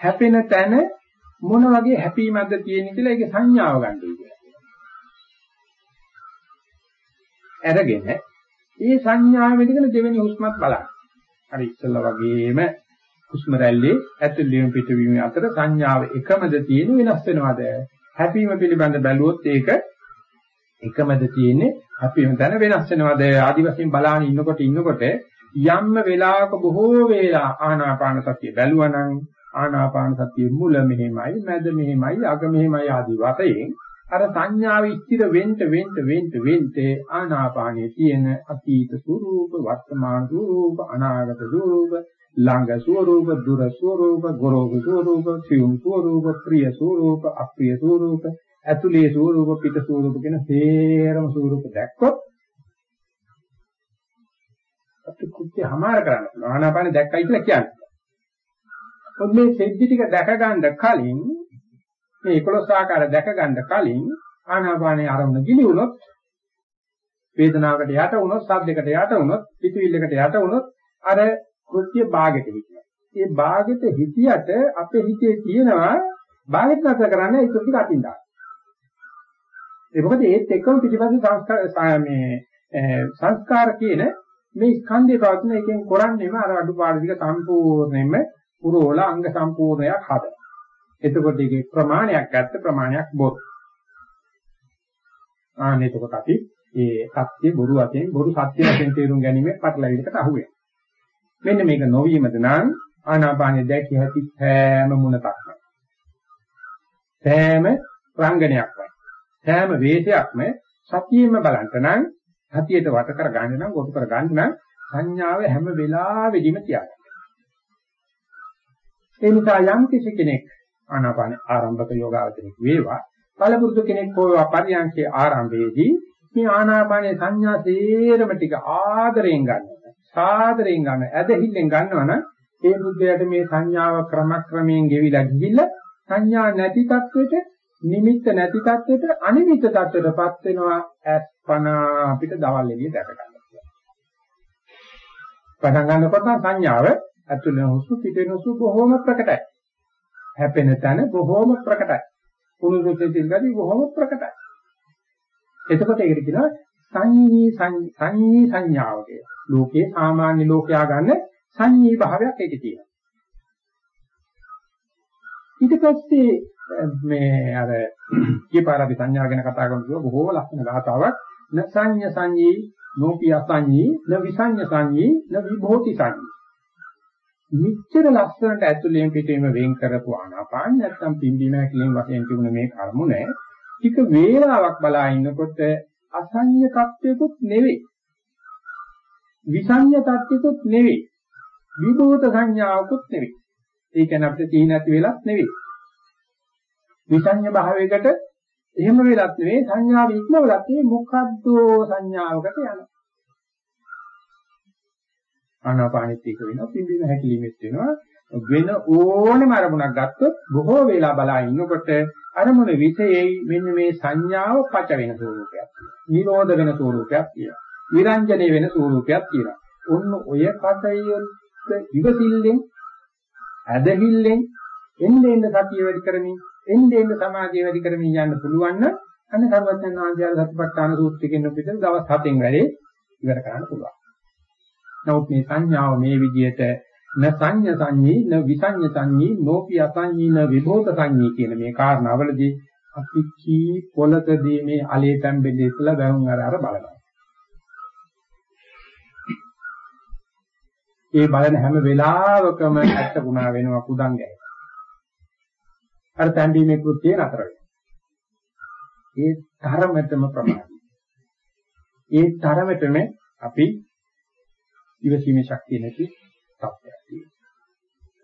හැපෙන තැන මොන වගේ හැපීමක්ද තියෙන්නේ කියලා ඒකේ සංඥාව ගන්නයි කියලා. අරගෙන ඒ සංඥාවෙ ඉඳගෙන දෙවෙනි හුස්මත් බලන්න. අර ඉස්සෙල්ලා වගේම හුස්ම රැල්ලේ ඇතුළේම පිටවීම අතර සංඥාව එකමද තියෙන වෙනස් වෙනවද? හැපීම පිළිබඳ බැලුවොත් ඒක එකමද තියෙන්නේ අපි දැන වෙනස් වෙනවාද ආදි වශයෙන් බලාගෙන ඉන්නකොට ඉන්නකොට යම්ම වෙලාවක බොහෝ වේලා ආනාපාන සතිය බැලුවනම් ආනාපාන සතිය මුල මෙහෙමයි මැද මෙහෙමයි අග මෙහෙමයි ආදි වශයෙන් අර සංඥාව ඉස්තිර වෙන්න වෙන්න වෙන්න වෙන්න ආනාපානයේ තියෙන අතීත ස්වરૂප වර්තමාන ස්වરૂප අනාගත ස්වરૂප ළඟ ස්වરૂප දුර ස්වરૂප ගොරෝසු ස්වરૂප සියුම් ස්වરૂප ප්‍රිය ස්වરૂප අප්‍රිය ස්වરૂප ඇතුලේ ස්වરૂප පිට ස්වરૂප කියන සේරම ස්වરૂප දැක්කොත් අපි කුච්චි හමාර කරන්න පුළුවන්. ආනාපාන දැක්කයි කියලා කියන්නේ. ඔබ මේ සෙද්දි ටික දැක ගන්න කලින් මේ 11 ආකාර දැක ගන්න කලින් ආනාපානයේ ආරමුණ ගිලි වුණොත් වේදනාවකට යට වුණොත් සද්දයකට යට වුණොත් පිටිවිල්ලකට යට වුණොත් අර කෘත්‍ය භාගයට හිටිනවා. ඒ භාගයට හිටියට අපේ හිතේ තියෙනවා භාගයට නැතර කරන්න ඒක ටික අතින් දාන්න. ඒ මොකද ඒත් එක්කම පිටිපස්සේ සංස්කාර මේ සංස්කාර කියන මේ ස්කන්ධය පවතින එකෙන් කරන්නේම අර අඩුපාඩු ටික සම්පූර්ණයෙන්ම පුරෝල අංග සම්පූර්ණයක් හදනවා. එතකොට ඒකේ ප්‍රමාණයක් ගත්ත ප්‍රමාණයක් බොරු. ආන්න එතකොට අපි ඒ සත්‍ය බොරු වශයෙන් බොරු සත්‍ය වශයෙන් තේරුම් ගැනීම පටලැවිලකට අහු වෙනවා. මෙන්න මේක නොවීමද නම් ආනාපානෙ දැකිය හැකි හැම මුණක්ම. සෑම රංගනයක්ම සෑම වේශයක්ම සතියෙම බලන්ට නම් සතියට වට කර ගන්න නම් ගොඩ කර ගන්න නම් සංඥාව හැම වෙලාවෙදිම තියාගන්න. ඒ නිසා යම් කිසි කෙනෙක් ආනාපාන ආරම්භක යෝගාවචරයක් වේවා පළපුරුදු කෙනෙක් හෝ පරියන්කේ ආරම්භයේදී මේ ආනාපානයේ සංඥා තේරම ටික ආදරයෙන් ගන්නවා සාදරයෙන් ගන්න ඇදහිල්ලෙන් ගන්නවනම් ඒ බුද්ධයාට මේ සංඥාව ක්‍රමක්‍රමයෙන් ගෙවිලා ගිහිල්ලා සංඥා නැති තත්වෙට නිමිත්ත නැති තත්වෙට අනිමිත්ත තත්වෙටපත් වෙනවා අස්පන අපිට දවල් එළිය දැක ගන්න. පටන් ගන්නකොට සංඥාව ඇතුළේ හුස්ම පිටේ හුස්ම බොහොම ප්‍රකටයි. හැපෙන තැන බොහෝම ප්‍රකටයි. උණුසුම් සිසිල් ගතිය බොහොම ප්‍රකටයි. එතකොට ඒකට කියනවා සංඤී සංඤී සංඥාව කියලා. ලෝකේ සාමාන්‍ය ලෝකයා ගන්න සංඤී භාවයක් ඒකේ තියෙනවා. ඊට පස්සේ මේ අර කීපාර අපි සංඥා ගැන කතා කරනකොට බොහෝ ලක්ෂණ ගාතාවක්. න සංඤ සංඤී නෝපි අසංඤී න විසංඤ සංඤී න විභෝති සංඤී. මිච්ඡර ලස්සනට ඇතුළෙන් පිටින්ම වෙන් කරපු ආනාපාන නැත්තම් පිම්බීම හැකිලින් වශයෙන් තිබුණ මේ කර්මුනේ ටික වේලාවක් බලා ඉන්නකොට අසංඤ තත්ත්වයකුත් නෙවෙයි. විසංඤ තත්ත්වයකුත් නෙවෙයි. විභූත සංඥාවකුත් නෙවෙයි. ඒ කියන්නේ අපිට තීන නැති වෙලක් නෙවෙයි. විසංඤ භාවයකට එහෙම වෙලක් නෙවෙයි. සංඥාව ඉක්මවලක් නෙවෙයි. මොකද්ද සංඥාවකට යනවා ආනාපානෙත් එක වෙනවා. පිම්බීම හැකිලිමෙත් වෙනවා. වෙන ඕනම අරමුණක් ගත්තොත් බොහෝ වෙලා බලා ඉන්නකොට අරමුණ විශේෂයි මෙන්න මේ සංඥාව පච වෙන ස්වරූපයක් තියෙනවා. නිරෝධ වෙන ස්වරූපයක් තියෙනවා. විරංජනේ වෙන ස්වරූපයක් තියෙනවා. ඔන්න ඔය කතයොත් ඉවසිල්ලෙන් ඇදහිල්ලෙන් එන්නේ එන්න සතිය වැඩි කරමින් එන්නේ එන්න සමාධිය වැඩි කරමින් යන්න පුළුවන් නම් අන්න සර්වඥාන් වහන්සේලා සතිපට්ඨාන සූත්‍රයෙන් පිටු දවස් 7න් වැඩි ඉවර කරන්න පුළුවන්. නමුත් මේ සංඥාව මේ විදිහට න සංඤ සංඤී න විසඤ්ඤ සංඤී නෝපි අසංඤී න විභෝත සංඤී කියන මේ කාරණාවලදී අපි කී පොලකදී මේ allele තැම්බෙලේ ඉස්සලා වැවුම් අර අර බලනවා. ඒ බලන හැම වෙලාවකම ඇත්ත ගුණා වෙනවා කුඩං ගැය. අර තැම්බීමේ කෘත්‍යය නතර වෙනවා. ඒ තරමටම ප්‍රමාණයි. ඒ තරමටම අපි ඉවසීමේ ශක්තිය නැති තත්ත්වයක් තියෙනවා.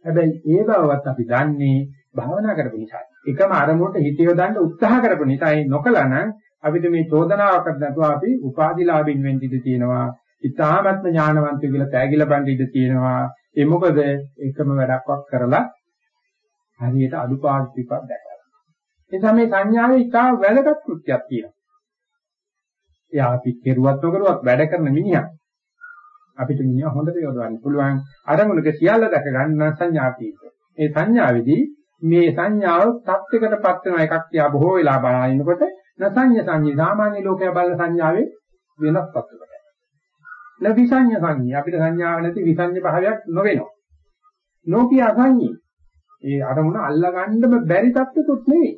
හැබැයි ඒ බවවත් අපි දන්නේ භාවනා කරපු නිසා. එකම අරමුණට හිත යොදන්න උත්සාහ කරපු නිසා ඒ නොකලනම් අපිට මේ චෝදනාවකට නැතුව අපි උපාදිලාභින් වෙන්න ඉඩ තියෙනවා. ඉතාමත්ම ඥානවන්තය කියලා තෑගිලා බඳ ඉඳ තියෙනවා. ඒ මොකද එකම වැඩක්වත් කරලා හරියට අඩුපාඩු ටිකක් දැකලා. ඒ නිසා මේ සංඥාවේ ඉතා වැදගත් කෘත්‍යයක් තියෙනවා. එයා අපි කෙරුවත් නොකරුවත් වැඩ කරන මිනිහා. අපිට මිනිහා හොඳට යොදවන්න පුළුවන්. අරමුණක සියල්ල දැක ගන්න සංඥාපීක. ඒ සංඥාවේදී මේ සංඥාව සත්‍යකටපත් වෙන එකක් තියා බොහෝ වෙලා බලනකොට නසඤ්ඤ සංඥා සාමාන්‍ය ලෝකයා බලන සංඥාවේ වෙනස් පැත්තකට. න විසඤ්ඤ සංඥා අපිට සංඥාවක් නැති විසඤ්ඤ භාවයක් නොවෙනවා. නෝපිය අසඤ්ඤී. ඒ අරමුණ අල්ලගන්නම බැරි තත්ත්වකුත් නෙවෙයි.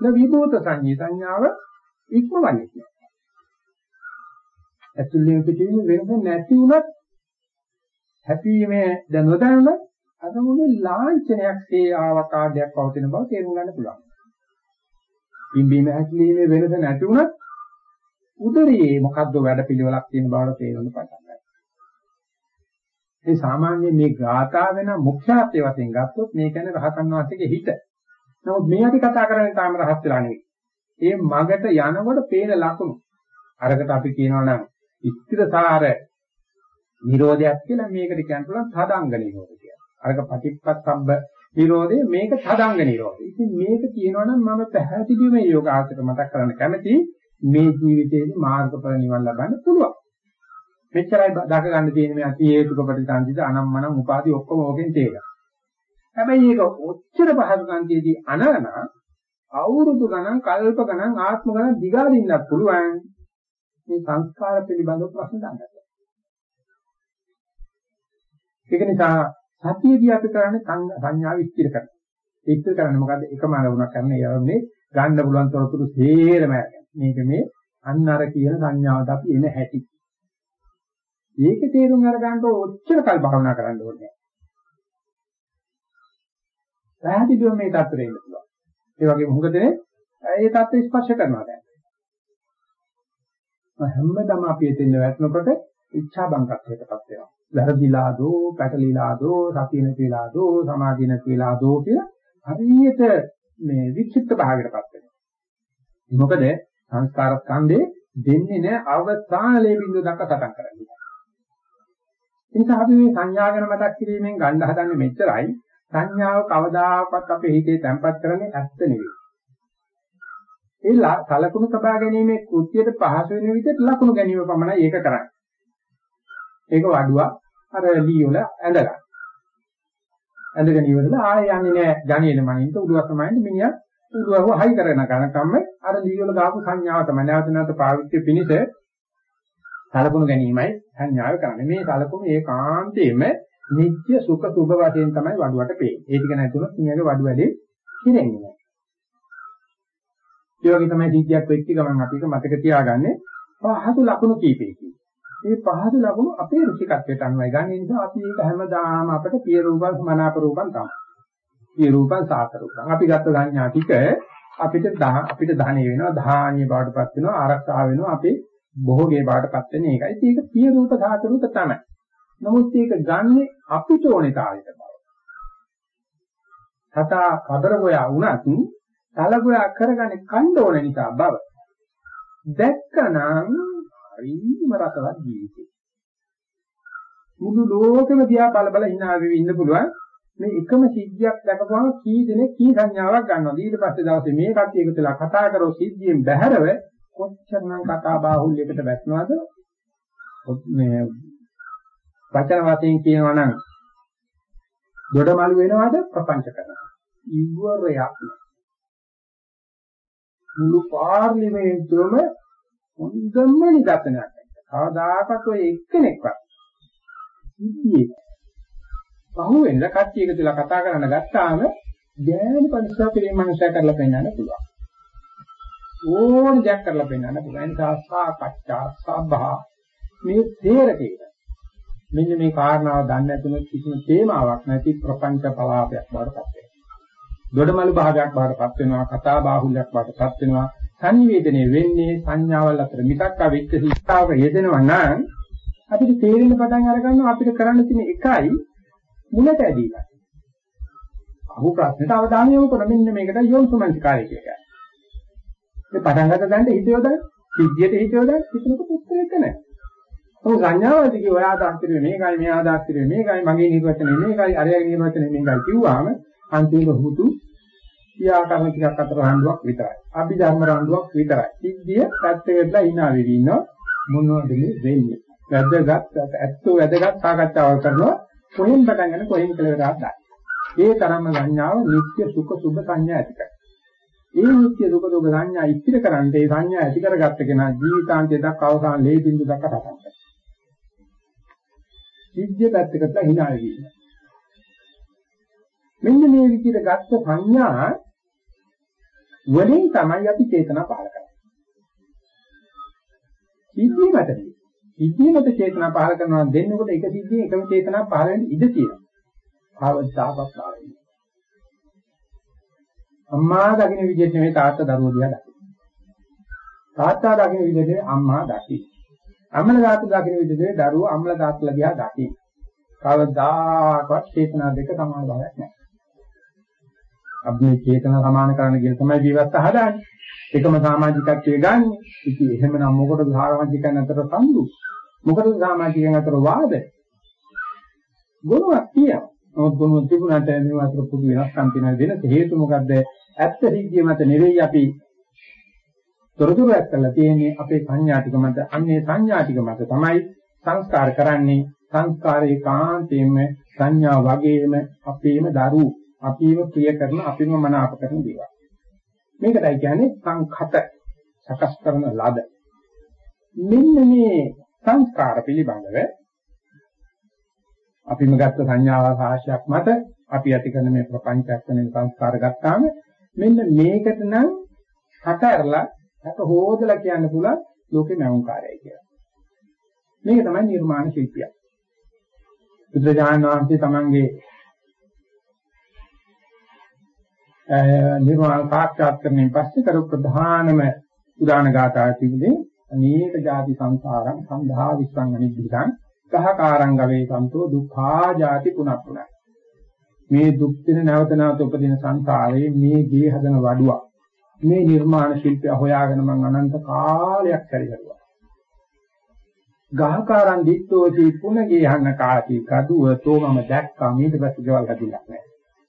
න විභූත සංඥා සංඥාව ඉක්මවන්නේ නෑ. ඇතුළේ පිටින් වෙනස නැති වුණත් හැපීමේ දැන් නොදැනුණ අරමුණේ ලාංඡනයක් ඒ ආවකාශයක් පවතින බව තේරුම් ගන්න පුළුවන්. පිම්බීම හැකිලිමේ වෙනස නැති වුණත් උදරයේ මොකද්ද වැඩපිළිවෙලක් තියෙන බවට තේරෙන්න පටන් ගන්නවා. ඒ සාමාන්‍ය මේ ගාථා වෙන මුඛ්‍යාර්ථය වශයෙන් ගත්තොත් මේ කියන්නේ රහතන් වහන්සේගේ හිත. නමුත් මේ අපි කතා කරන්නේ තාම රහත් වෙලා නෙවෙයි. ඒ මගට යනකොට පේන ලකුණු. අරකට අපි කියනවා නම් ඉස්තිරසාර නිරෝධයක් කියලා මේකට කියන්න පුළුවන් තදංග නිරෝධ කියලා. අරක පටිච්චසම්බ නිරෝධය මේක තදංග නිරෝධය. ඉතින් මේක කියනවා නම් මම පැහැදිලිවම මේ යෝගාචර මතක් කරන්න කැමතියි. මේ ජීවිතේදී මාර්ගඵල නිවන් ලබන්න පුළුවන්. මෙච්චරයි දක ගන්න තියෙන මේ අති හේතුක ප්‍රතිසන්දිත අනම්මනම් උපාදි ඔක්කොම ඕකෙන් තේරෙනවා. හැබැයි මේක ඔච්චර පහසුකම්තියදී අනන අවුරුදු ගණන් කල්ප ගණන් ආත්ම ගණන් දිගා දින්නත් පුළුවන්. මේ සංස්කාර පිළිබඳව ප්‍රශ්න ගන්නවා. ඒක නිසා සතියදී අපි කරන්නේ සංඥාව ඉස්තිර කරනවා. ඒ ඉස්තිර කරන්නේ මොකද්ද? එකම අරමුණක් කරන ඒ අරමුණේ ගන්න පුළුවන් තොරතුරු සේරම මේක මේ අන්න අර කියන සංඥාවට අපි එන හැටි. මේක තේරුම් අරගන්න ඔච්චර කල් භාවනා කරන්න ඕනේ. පැහැදිලිව මේ තත්ත්වෙට එන්න පුළුවන්. ඒ වගේම මොකදනේ? ඒ තත්ත්වෙ ස්පර්ශ කරනවා දැන්. හැමදාම අපි එතෙන් වැටෙනකොට ඉච්ඡා බංකත්වයටපත් වෙනවා. වැරදිලා දෝ, පැටලිලා දෝ, සතිය නැතිලා දෝ, සමාධිය නැතිලා දෝ කියලා හරියට මේ වික්ෂිප්ත භාවයකටපත් වෙනවා. මොකද සංස්කාර ස්කන්ධේ දෙන්නේ නැහැ අවසානයේ බිඳුව දක්වා සටන් කරන්නේ. ඒ නිසා අපි මේ සංඥා ගැන මතක් කිරීමෙන් ගන්න හදන්නේ මෙච්චරයි. සංඥාව කවදාකවත් අපේ හිතේ තැම්පත් කරන්නේ ඇත්ත නෙවෙයි. ඒ සලකුණු තබා ගැනීමේ කෘත්‍යයට පහසු වෙන විදිහට ලකුණු ගැනීම පමණයි ඒක කරන්නේ. ඒක වඩුවක් අර ලී වල ඇඳගන්න. ඇඳගෙන ඉවරලා ආයෙ යන්නේ නැහැ ජනියෙන මනින්ට උඩුවක් මනින්ට මිනිහා උරුවව හයි කරන කනකම්ම අර දීවල දාපු සංඥාව තමයි නැවත නැවත පාවිච්චි පිණිස සලකුණු ගැනීමයි සංඥාව කරන්නේ. මේ සලකුණු ඒකාන්තයෙන්ම නිත්‍ය සුඛ සුභ වශයෙන් තමයි වඩුවට පේන්නේ. ඒ ටික නැතුනොත් මියගේ වඩු වැඩේ හිරෙන්නේ නැහැ. ඒ වගේ තමයි සිද්ධියක් වෙච්ච ගමන් අපි ඒක මතක තියාගන්නේ පහසු ලකුණු කීපයකින්. මේ පහසු ලකුණු අපේ රුචිකත්වයට අනුවයි ගන්න නිසා අපි ඒක හැමදාම අපිට පිය රූපන් මනාප රූපන් තමයි. පිය රූපන් සාත රූපන්. අපි ගත්ත සංඥා ටික අපිට අපිට ධානය වෙනවා, ධාන්‍ය බාටපත් වෙනවා, ආරක්ෂා වෙනවා, අපේ භෝගේ බාටපත් වෙන එකයි. ඒක පිය රූප සාත රූප තමයි. නමුත් ඒක ගන්නෙ අපිට ඕනේ තාලෙට බව. සතා කබර ගෝයා වුණත් තලගෝයා කරගන්නේ කණ්ඩ ඕන නිසා බව. දැක්කනම් හරිම රසවත් ජීවිතේ. මුළු ලෝකෙම දිහා බල බල hina වෙවි ඉන්න පුළුවන්. මේ එකම සිද්ධියක් දැකපුවම කී දෙනෙක් කී සංඥාවක් ගන්නවද ඊට පස්සේ දවසේ මේ කට්ටිය එකතුලා කතා කරෝ සිද්ධියෙන් බැහැරව කොච්චරනම් කතා බාහුල්‍යයකට වැටෙනවද? මේ වචන වශයෙන් කියනවා නම් දොඩමළු වෙනවද? ප්‍රපංච කරනවා. ඉවරයක් මුළු පාර්ලිමේන්තුවම හොඳම නිදර්ශනයක්. කවදාකවත් ඔය එක්කෙනෙක්වත් ඉතියේ පහුවෙන්ද කට්ටිය එකතුලා කතා කරන්න ගත්තාම ගෑනු පරිස්සම් පිළිම මනුෂ්‍යය කරලා පෙන්නන්න පුළුවන්. ඕන දෙයක් කරලා පෙන්නන්න පුළුවන්. ඒ නිසා සාකච්ඡා සභා මේ තේරකේද මෙන්න මේ කාරණාව දන්නේ නැතුනොත් කිසිම තේමාවක් නැති ප්‍රපංච පලාපයක් බවටපත් වෙනවා. දොඩමළු භාගයක් බවටපත් වෙනවා, කතා බාහුල්‍යයක් බවටපත් වෙනවා. සංනිවේදනයේ වෙන්නේ සංඥාවල් අතර. මිසක් අවික්ක සිතාවක යෙදෙනවා නම් අපිට තේරෙන පටන් අර ගන්නවා අපිට කරන්න තියෙන එකයි මුලට ඇදීලා. අහු ප්‍රශ්නෙට අවධානය යොමු කරන මෙන්න මේකට යොමුසුමන්තිකාරය කියන්නේ. මේ පටන් ගන්න දැනට හිත යොදන්න, සිද්ධියට හිත යොදන්න, කිසිමක පුස්තකයක නැහැ. ඔය සංඥාවල්දී කිය ඔයා දාස්තිරේ මේකයි මෙයා දාස්තිරේ මේකයි මගේ නිර්වචනේ මේකයි අරයාගේ නිර්වචනේ මේකයි කිව්වාම අන්තිම හුතු ක්‍රියාකරන ටිකක් අතර රණ්ඩුවක් විතරයි. අභිධර්ම රණ්ඩුවක් විතරයි. සිද්ධිය පැත්තේ වෙලා ඉනා වෙවි ඉන්නවා මොනවද වෙන්නේ? වැදගත් ඇත්තෝ වැදගත් සාකච්ඡාවක් කරනවා කොහෙන් පටන් ගන්න කොහෙන් කෙලවරක් දාන්න. ඒ තරම්ම සංඥාව නිත්‍ය සුඛ සුභ සංඥා ඇති කරයි. ඒ නිත්‍ය දුක දුක සංඥා ඉතිර කරන්නේ ඒ සංඥා ඇති කරගත්ත කෙනා ජීවිතාන්තය දක්වා අවසාන ලේ බින්දු දක්වා පටන් ගන්නවා. සිද්ධිය පැත්තකට hina වෙවි. මෙන්න මේ විදිහට ගත්ත සංඥා වලින් තමයි අපි චේතනා පහල කරන්නේ. සිද්ධිය මතනේ. සිද්ධිය මත චේතනා පහල කරනවා දෙන්නකොට එක සිද්ධියෙන් එකම චේතනා පහල වෙන්න ඉඩ තියෙනවා. ආවදාවක් ආවේ. අම්මා දකින්න විදිහට නෙමෙයි තාත්තා දරුවෝ දිහා දකින්නේ. තාත්තා දකින්න විදිහට අම්මා දකින්නේ. අම්මලා තාත්තා දකින්න විදිහට දරුවෝ අම්මලා තාත්තලා දිහා දකින්න. කවදාකවත් චේතනා දෙක සමාන බවක් නැහැ. අපි මේ චේතනා සමාන කරන්න කියලා තමයි ජීවත් හදාන්නේ. එකම සමාජිකත්වයේ ගන්න. ඉතින් එහෙමනම් මොකටද සමාජිකයන් අතර සම්දු? මොකටද සමාජිකයන් අතර වාද? ගුණයක් තියෙනවා. නමුත් ගුණ තිබුණාට මේ අතර පොදු වෙනස්කම් තියෙන වෙනස හේතු මොකද්ද? ඇත්ත සිද්ධිය මත නෙවෙයි අපි තොරතුරු ඇත්තලා තියෙන්නේ අපේ සංඥාතික මත. අන්නේ සංඥාතික මත තමයි සංස්කාර කරන්නේ. සංස්කාරේ කාන්තේම සංඥා වගේම අපේම දරු අපිම ප්‍රිය කරන අපිම මනාප කරන දේවල්. මේකටයි කියන්නේ සංඛත සකස් කරන ලද. මෙන්න මේ සංස්කාර පිළිබඳව අපිම ගත්ත සංඥාව සාහසයක් මත අපි ඇති කරන මේ ප්‍රපංචයක් වෙන සංස්කාර ගත්තාම මෙන්න මේකට නම් හතරලා හත හොදලා කියන්න පුළුවන් ලෝකේ නැවුම්කාරයයි කියලා. මේක තමයි නිර්මාණ ශිල්පිය. බුදුරජාණන් වහන්සේ තමන්ගේ නිර්වාණ සාක්ෂාත් කරමින් පස්සේ කරු ප්‍රධානම උදාන ගාථා තිබුණේ අනේක ಜಾති සංසාරං සම්ධා විස්සං අනිද්දිකං සහකාරං ගවේ සන්තෝ දුක්ඛා ಜಾති පුනප්පුන මේ දුක් දින නැවත නැවත උපදින සංසාරයේ මේ ගේ හදන වඩුවක් මේ නිර්මාණ ශිල්පය හොයාගෙන මම අනන්ත කාලයක් පරිහරුවා ගහකාරන් දිත්තෝති පුනගේ යන්න කාටි කදුව තෝමම දැක්කා ඊට පස්සේ ගෙවල් හදින්නක් නැහැ.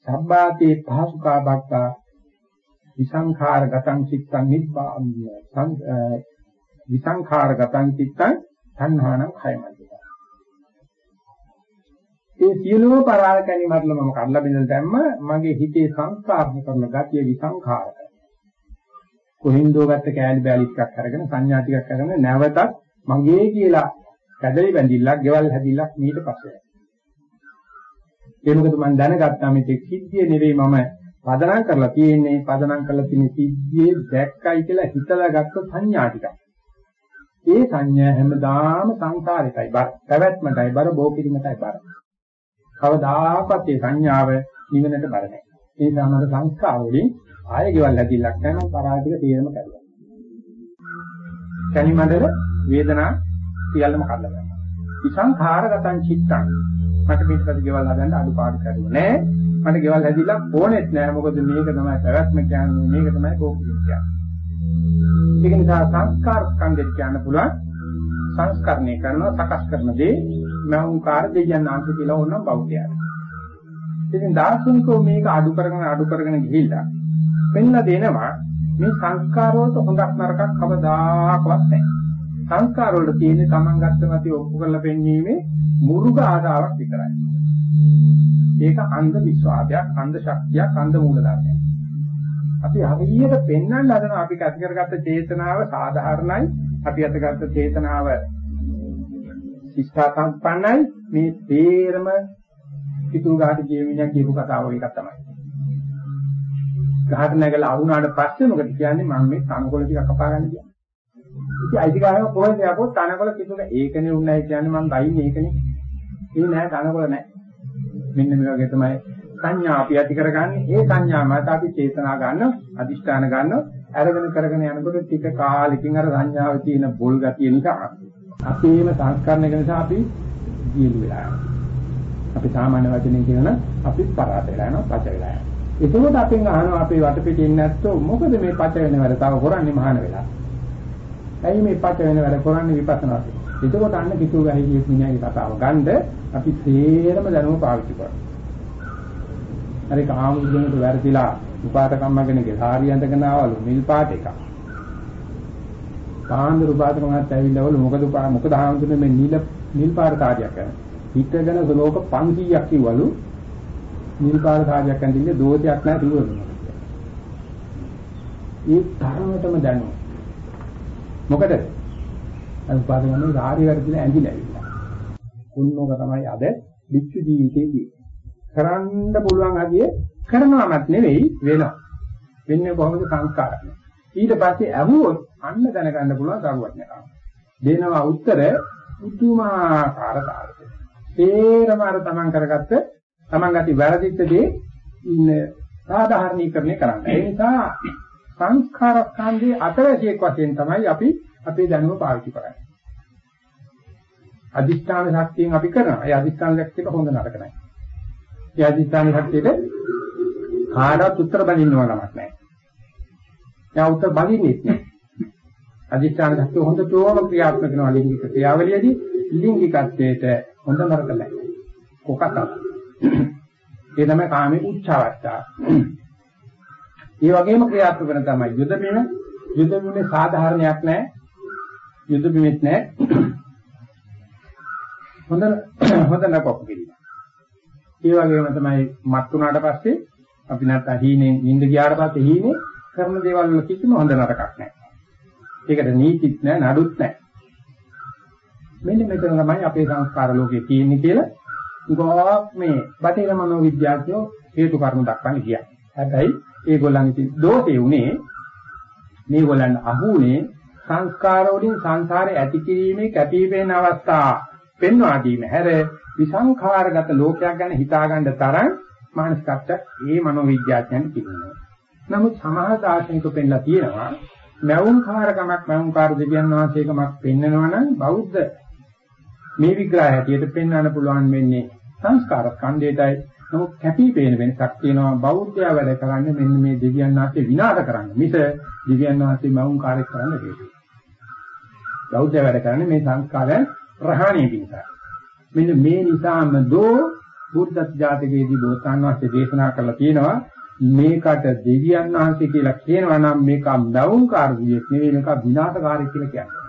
සබ්බාතේ පහසුකා බක්කා විසංඛාර ගතං චිත්තං නිබ්බා විසංඛාර ගතං චිත්තං සංහානං khයමන්ති. ඒ සියලුම පරාල කැණි මරල මම කඩලා බින්දලා දැම්ම මගේ හිතේ සංස්කාරණ කරන ගතිය විසංඛාරක. කොහින්දෝ ගත්ත කෑලි බෑලි ටිකක් අරගෙන සංඥා ටිකක් අරගෙන නැවතත් මගේ කියලා කැදලි බැඳිල්ලක්, ගෙවල් හැදිල්ලක් මීට පස්සේ. ඒ මොකද මම දැනගත්තා මේ සිද්ධිය නෙවෙයි මම පදනම් කරලා තියෙන්නේ පදනම් කරලා තියෙන සිද්ධියේ දැක්කයි කියලා හිතලා ගත්ත සංඥා ටිකක්. ඒ සංඥා හැමදාම සංකාරිකයි බර පැවැත්මටයි බර බෝපිරිමටයි බර. කවදාකවත් ඒ සංඥාව නිවනට බර නැහැ. ඒ නිසා මට සංස්කාර වලින් ආයෙ ගෙවල් ඇදිල්ලක් නැහැ මම පරාජික තීරම කරුවා. කනිමඩල වේදනා සියල්ලම කඩලා ගන්නවා. විසංඛාරගතං චිත්තං මට පිටපත් ගෙවල් හදන්න අඩුපාඩු කරුවා නෑ. මට ගෙවල් හැදිලා ඕනෙත් නෑ. මොකද මේක තමයි පැවැත්ම කියන්නේ මේක තමයි කෝපිය කියන්නේ. ඒක නිසා සංස්කාර ස්කන්ධය කියන්න පුළුවන් සංස්කරණය කරනවා සකස් කරන දේ මෞංකාර දෙයයන් අන්ත කියලා ඕනනම් බෞද්ධයයි. ඉතින් දාර්ශනිකෝ මේක අඩු කරගෙන අඩු කරගෙන ගිහිල්ලා පෙන්ලා දෙනවා මේ සංස්කාර වලට හොඳක් නරකක් කවදාකවත් නැහැ. සංස්කාර වල තියෙන්නේ Taman ගත්ත මතය ඔප්පු කරලා පෙන්වීමේ මුරුග ආදාවක් විතරයි. ඒක අන්ධ විශ්වාසයක්, අන්ධ ශක්තියක්, අන්ධ මූල ධර්මයක්. අපි හරියට පෙන්වන්න හදන අපි ඇති කරගත්ත චේතනාව සාධාරණයි, අපි අතගත්ත චේතනාව ශිෂ්ඨා සම්පන්නයි මේ තේරම පිටු ගාට ජීවිනියක් කියපු කතාව එකක් තමයි. ගහට නැගලා අහුණාට පස්සේ මොකද කියන්නේ මම මේ තනකොළ ටික කපා ගන්න කියන්නේ. ඉතින් අයිතිකාරයෝ කොහෙද යකෝ තනකොළ කිතුන ඒකනේ උන්නයි කියන්නේ මම බයින්නේ ඒකනේ. ඒ නෑ තනකොළ නෑ. මෙන්න මේ වගේ තමයි සංඥා අපි ඇති කරගන්නේ. ඒ සංඥා මත අපි චේතනා ගන්න, අදිෂ්ඨාන ගන්න, අරගෙන කරගෙන යනකොට ටික කාලෙකින් අර සංඥාවේ තියෙන බොල් ගතිය නිසා අපේම සංස්කරණය නිසා අපි ජීලු වෙලා යනවා. අපි සාමාන්‍ය වචනෙන් කියන අපි පරාත වෙලා යනවා, පච වෙලා යනවා. එතකොට අපෙන් අහනවා අපේ වටපිටින් ඉන්නේ නැත්තෝ මොකද මේ පච වෙන වැඩ තව කරන්නේ මහාන වෙලා. ඇයි මේ පච වෙන වැඩ කරන්නේ විපස්සනාට. එතකොට අන්න කිතු ගහේ කිය මිනිහාගේ කතාව ගන්න අපි තේරම දැනුම පාවිච්චි කරනවා. හරි කාමුදුනට වැරදිලා උපාතකම්මගෙනගේ සාරිය ඇඳගෙන ආවලු මිල් පාට එකක්. කාන්දර උපාතකමත් ඇවිල්ලාවලු මොකද මොකද ආමුදුනේ මේ නිල නිල් පාට කාර්යයක් කරනවා. හිතගෙන ශ්ලෝක 500ක් කිව්වලු නිල් පාට කාර්යයක් ඇඳින්නේ දෝෂයක් නැහැ කිව්වලු. ඒ තරමටම දැනුම. මොකද අර උපාදගන්නේ සාරිය වැරදිලා ඇඳිලා ඉන්නවා. උන්නෝක තමයි අද විච්චු ජීවිතේදී කරන්න පුළුවන් අධිය කරනවමත් නෙවෙයි වෙනවා. වෙන්නේ කොහොමද සංස්කාරයක්. ඊට පස්සේ අහුවොත් අන්න දැනගන්න පුළුවන් කරුවක් නෑ. දෙනවා උත්තර පුදුමාකාර තාලෙට. තේරම අර තමන් කරගත්ත තමන් ගති වැරදිච්ච දේ ඉන්න සාධාරණීකරණය කරන්න. ඒ නිසා සංස්කාර ස්කන්ධයේ අතරැසියෙක් වශයෙන් තමයි අපි අපේ දැනුම පාවිච්චි කරන්නේ. අදිස්ථාන ශක්තියෙන් අපි කරනවා. ඒ අදිස්ථාන ශක්තියට හොඳ නරක නැහැ. ඒ අදිස්ථාන ශක්තියට කාටවත් උත්තර බඳින්නව නමක් නැහැ. එයා උත්තර බඳින්නේ නැහැ. අදිස්ථාන ශක්තිය හොඳටම ක්‍රියාත්මක කරනවා ලිංගික ක්‍රියාවලියේදී ලිංගිකත්වයට හොඳ නරක නැහැ. කොකටද? ඒ තමයි කාමයේ උච්චාවස්ථා. ඒ වගේම ක්‍රියාත්මක වෙන තමයි යුද බිම යුද බිමේ සාධාරණයක් නැහැ. යුද බිමෙත් නැහැ. හොඳ හොඳ නපොක් කිරීම. ඒ වගේම තමයි මත් උනාට පස්සේ අපි නැත්නම් හීනෙන් නිින්ද ගියාට පස්සේ හීනේ කරන දේවල් වල කිසිම හොඳ නරකක් නැහැ. ඒකට නීතිත් නැහැ නඩුත් නැහැ. මෙන්න මෙතන තමයි අපේ සංස්කාර ලෝකයේ තියෙන්නේ කියලා ගොඩක් මේ බටහිර මනෝවිද්‍යාඥයෝ හේතු කාරණා දක්වන්නේ කියන්නේ. හැබැයි ඒගොල්ලන් ඉතින් දෝෂේ උනේ මේගොල්ලන් අහුනේ සංස්කාර වලින් සංසාරේ ඇති කිරීමේ කැපිපෙන අවස්ථා පෙන්වා දීම හැර විසංඛාරගත ලෝකයක් ගැන හිතාගන්න තරම් මානසිකත්වයක් ඒ මනෝවිද්‍යාඥයන් කියනවා. නමුත් සමාහ දාර්ශනිකව පෙන්ලා තියෙනවා මෞංකාරකමක් මෞංකාර දෙවියන් වහන්සේකමක් පෙන්නනවා නම් බෞද්ධ මේ විග්‍රහය හැටියට පෙන්වන්න පුළුවන් වෙන්නේ සංස්කාර ස්කන්ධයටයි නමුත් කැපී පෙනෙන වෙනසක් තියෙනවා බෞද්ධයා වැඩ කරන්නේ මෙන්න මේ දෙවියන් වහන්සේ විනාශ කරන්න මිස දෙවියන් වහන්සේ මෞංකාරයක් කරන්න හේතුයි. බෞද්ධයා වැඩ කරන්නේ මේ සංස්කාරයන් ප්‍රහාණය පිණිසයි. මෙන්න මේ නිසාම දෝ බුද්ධ ජාතකයේදී බෝසතාණන් වහන්සේ දේශනා කරලා තියෙනවා මේකට දෙවියන් වහන්සේ කියලා කියනවා නම් මේක මෞංකාර වියක් නෙවෙයි මේක විනාශකාරී කියලා කියන්නේ.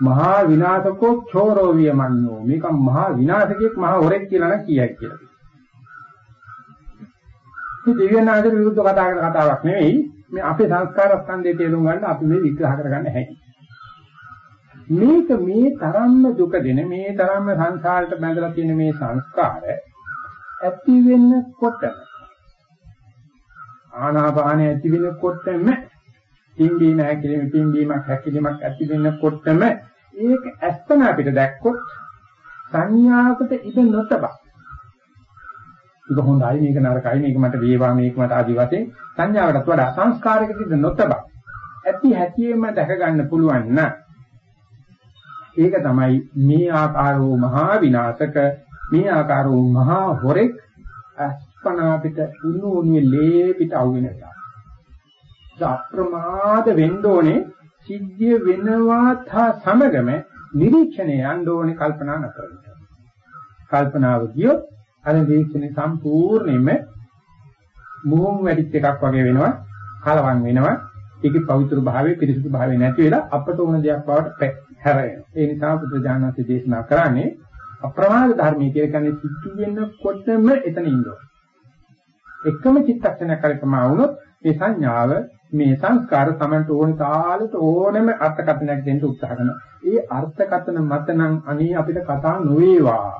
මහා විනාශකෝ චෝරෝ වියමන්නෝ මේක මහා විනාශකෙක් මහා හොරෙක් කියලා නම් කියයි කියලා. මේ දෙවියන් වහන්සේ විරුද්ධ කතා කරන කතාවක් නෙවෙයි මේ අපේ සංස්කාර ස්කන්ධයේ තේරුම් ගන්න අපි මේ විග්‍රහ කරගන්න හැටි. මේක මේ තරම්ම දුක දෙන මේ තරම්ම සංසාරයට බැඳලා තියෙන මේ සංස්කාර ඇති වෙන්නකොටම ආනාපානය ඇති වෙනකොටම පිම්බීම හැකිලිම පිම්බීමක් හැකිලිමක් ඇති වෙනකොටම ඒක ඇත්තම අපිට දැක්කොත් සංඥාවකට ඉඳ නොතබ. ඒක හොඳයි මේක නරකයි මේක මට වේවා මේක මට ආදි වශයෙන් සංඥාවටත් වඩා සංස්කාරයකට ඉඳ නොතබ. ඇති හැකියෙම දැක ගන්න පුළුවන් නම් ඒක තමයි මේ ආකාරෝ මහා විනාශක මේ ආකාරෝ මහා හොරෙක් අස්පනා පිට උණු උණුවේ ලේ පිට අවුන එක. අප්‍රමාද වෙන්න ඕනේ සිද්ධිය වෙනවා තා සමගම නිරීක්ෂණය යන්න ඕනේ කල්පනා නැතර. කල්පනාව කියොත් අර නිරීක්ෂණය සම්පූර්ණයෙන්ම මොහොන් වැඩිච් එකක් වගේ වෙනවා කලවම් වෙනවා ඒකේ පවිත්‍ර භාවයේ පිරිසිදු භාවයේ නැති වෙලා අපට ඕන දෙයක් බවට හැරෙනවා. ඒ නිසා බුදුජානක දේශනා කරන්නේ අප්‍රමාද ධර්මයේ කියලා කියන්නේ සිද්ධ වෙනකොටම එතන ඉන්නවා. එකම චිත්තක්ෂණයක් කරකම වුණොත් මේ සංඥාව මේ සංස්කාර තමන්ට ඕන තාලෙට ඕනම අර්ථකථනයක් දෙන්න උත්සාහ කරනවා. ඒ අර්ථකථන මත නම් අනේ අපිට කතා නොවේවා.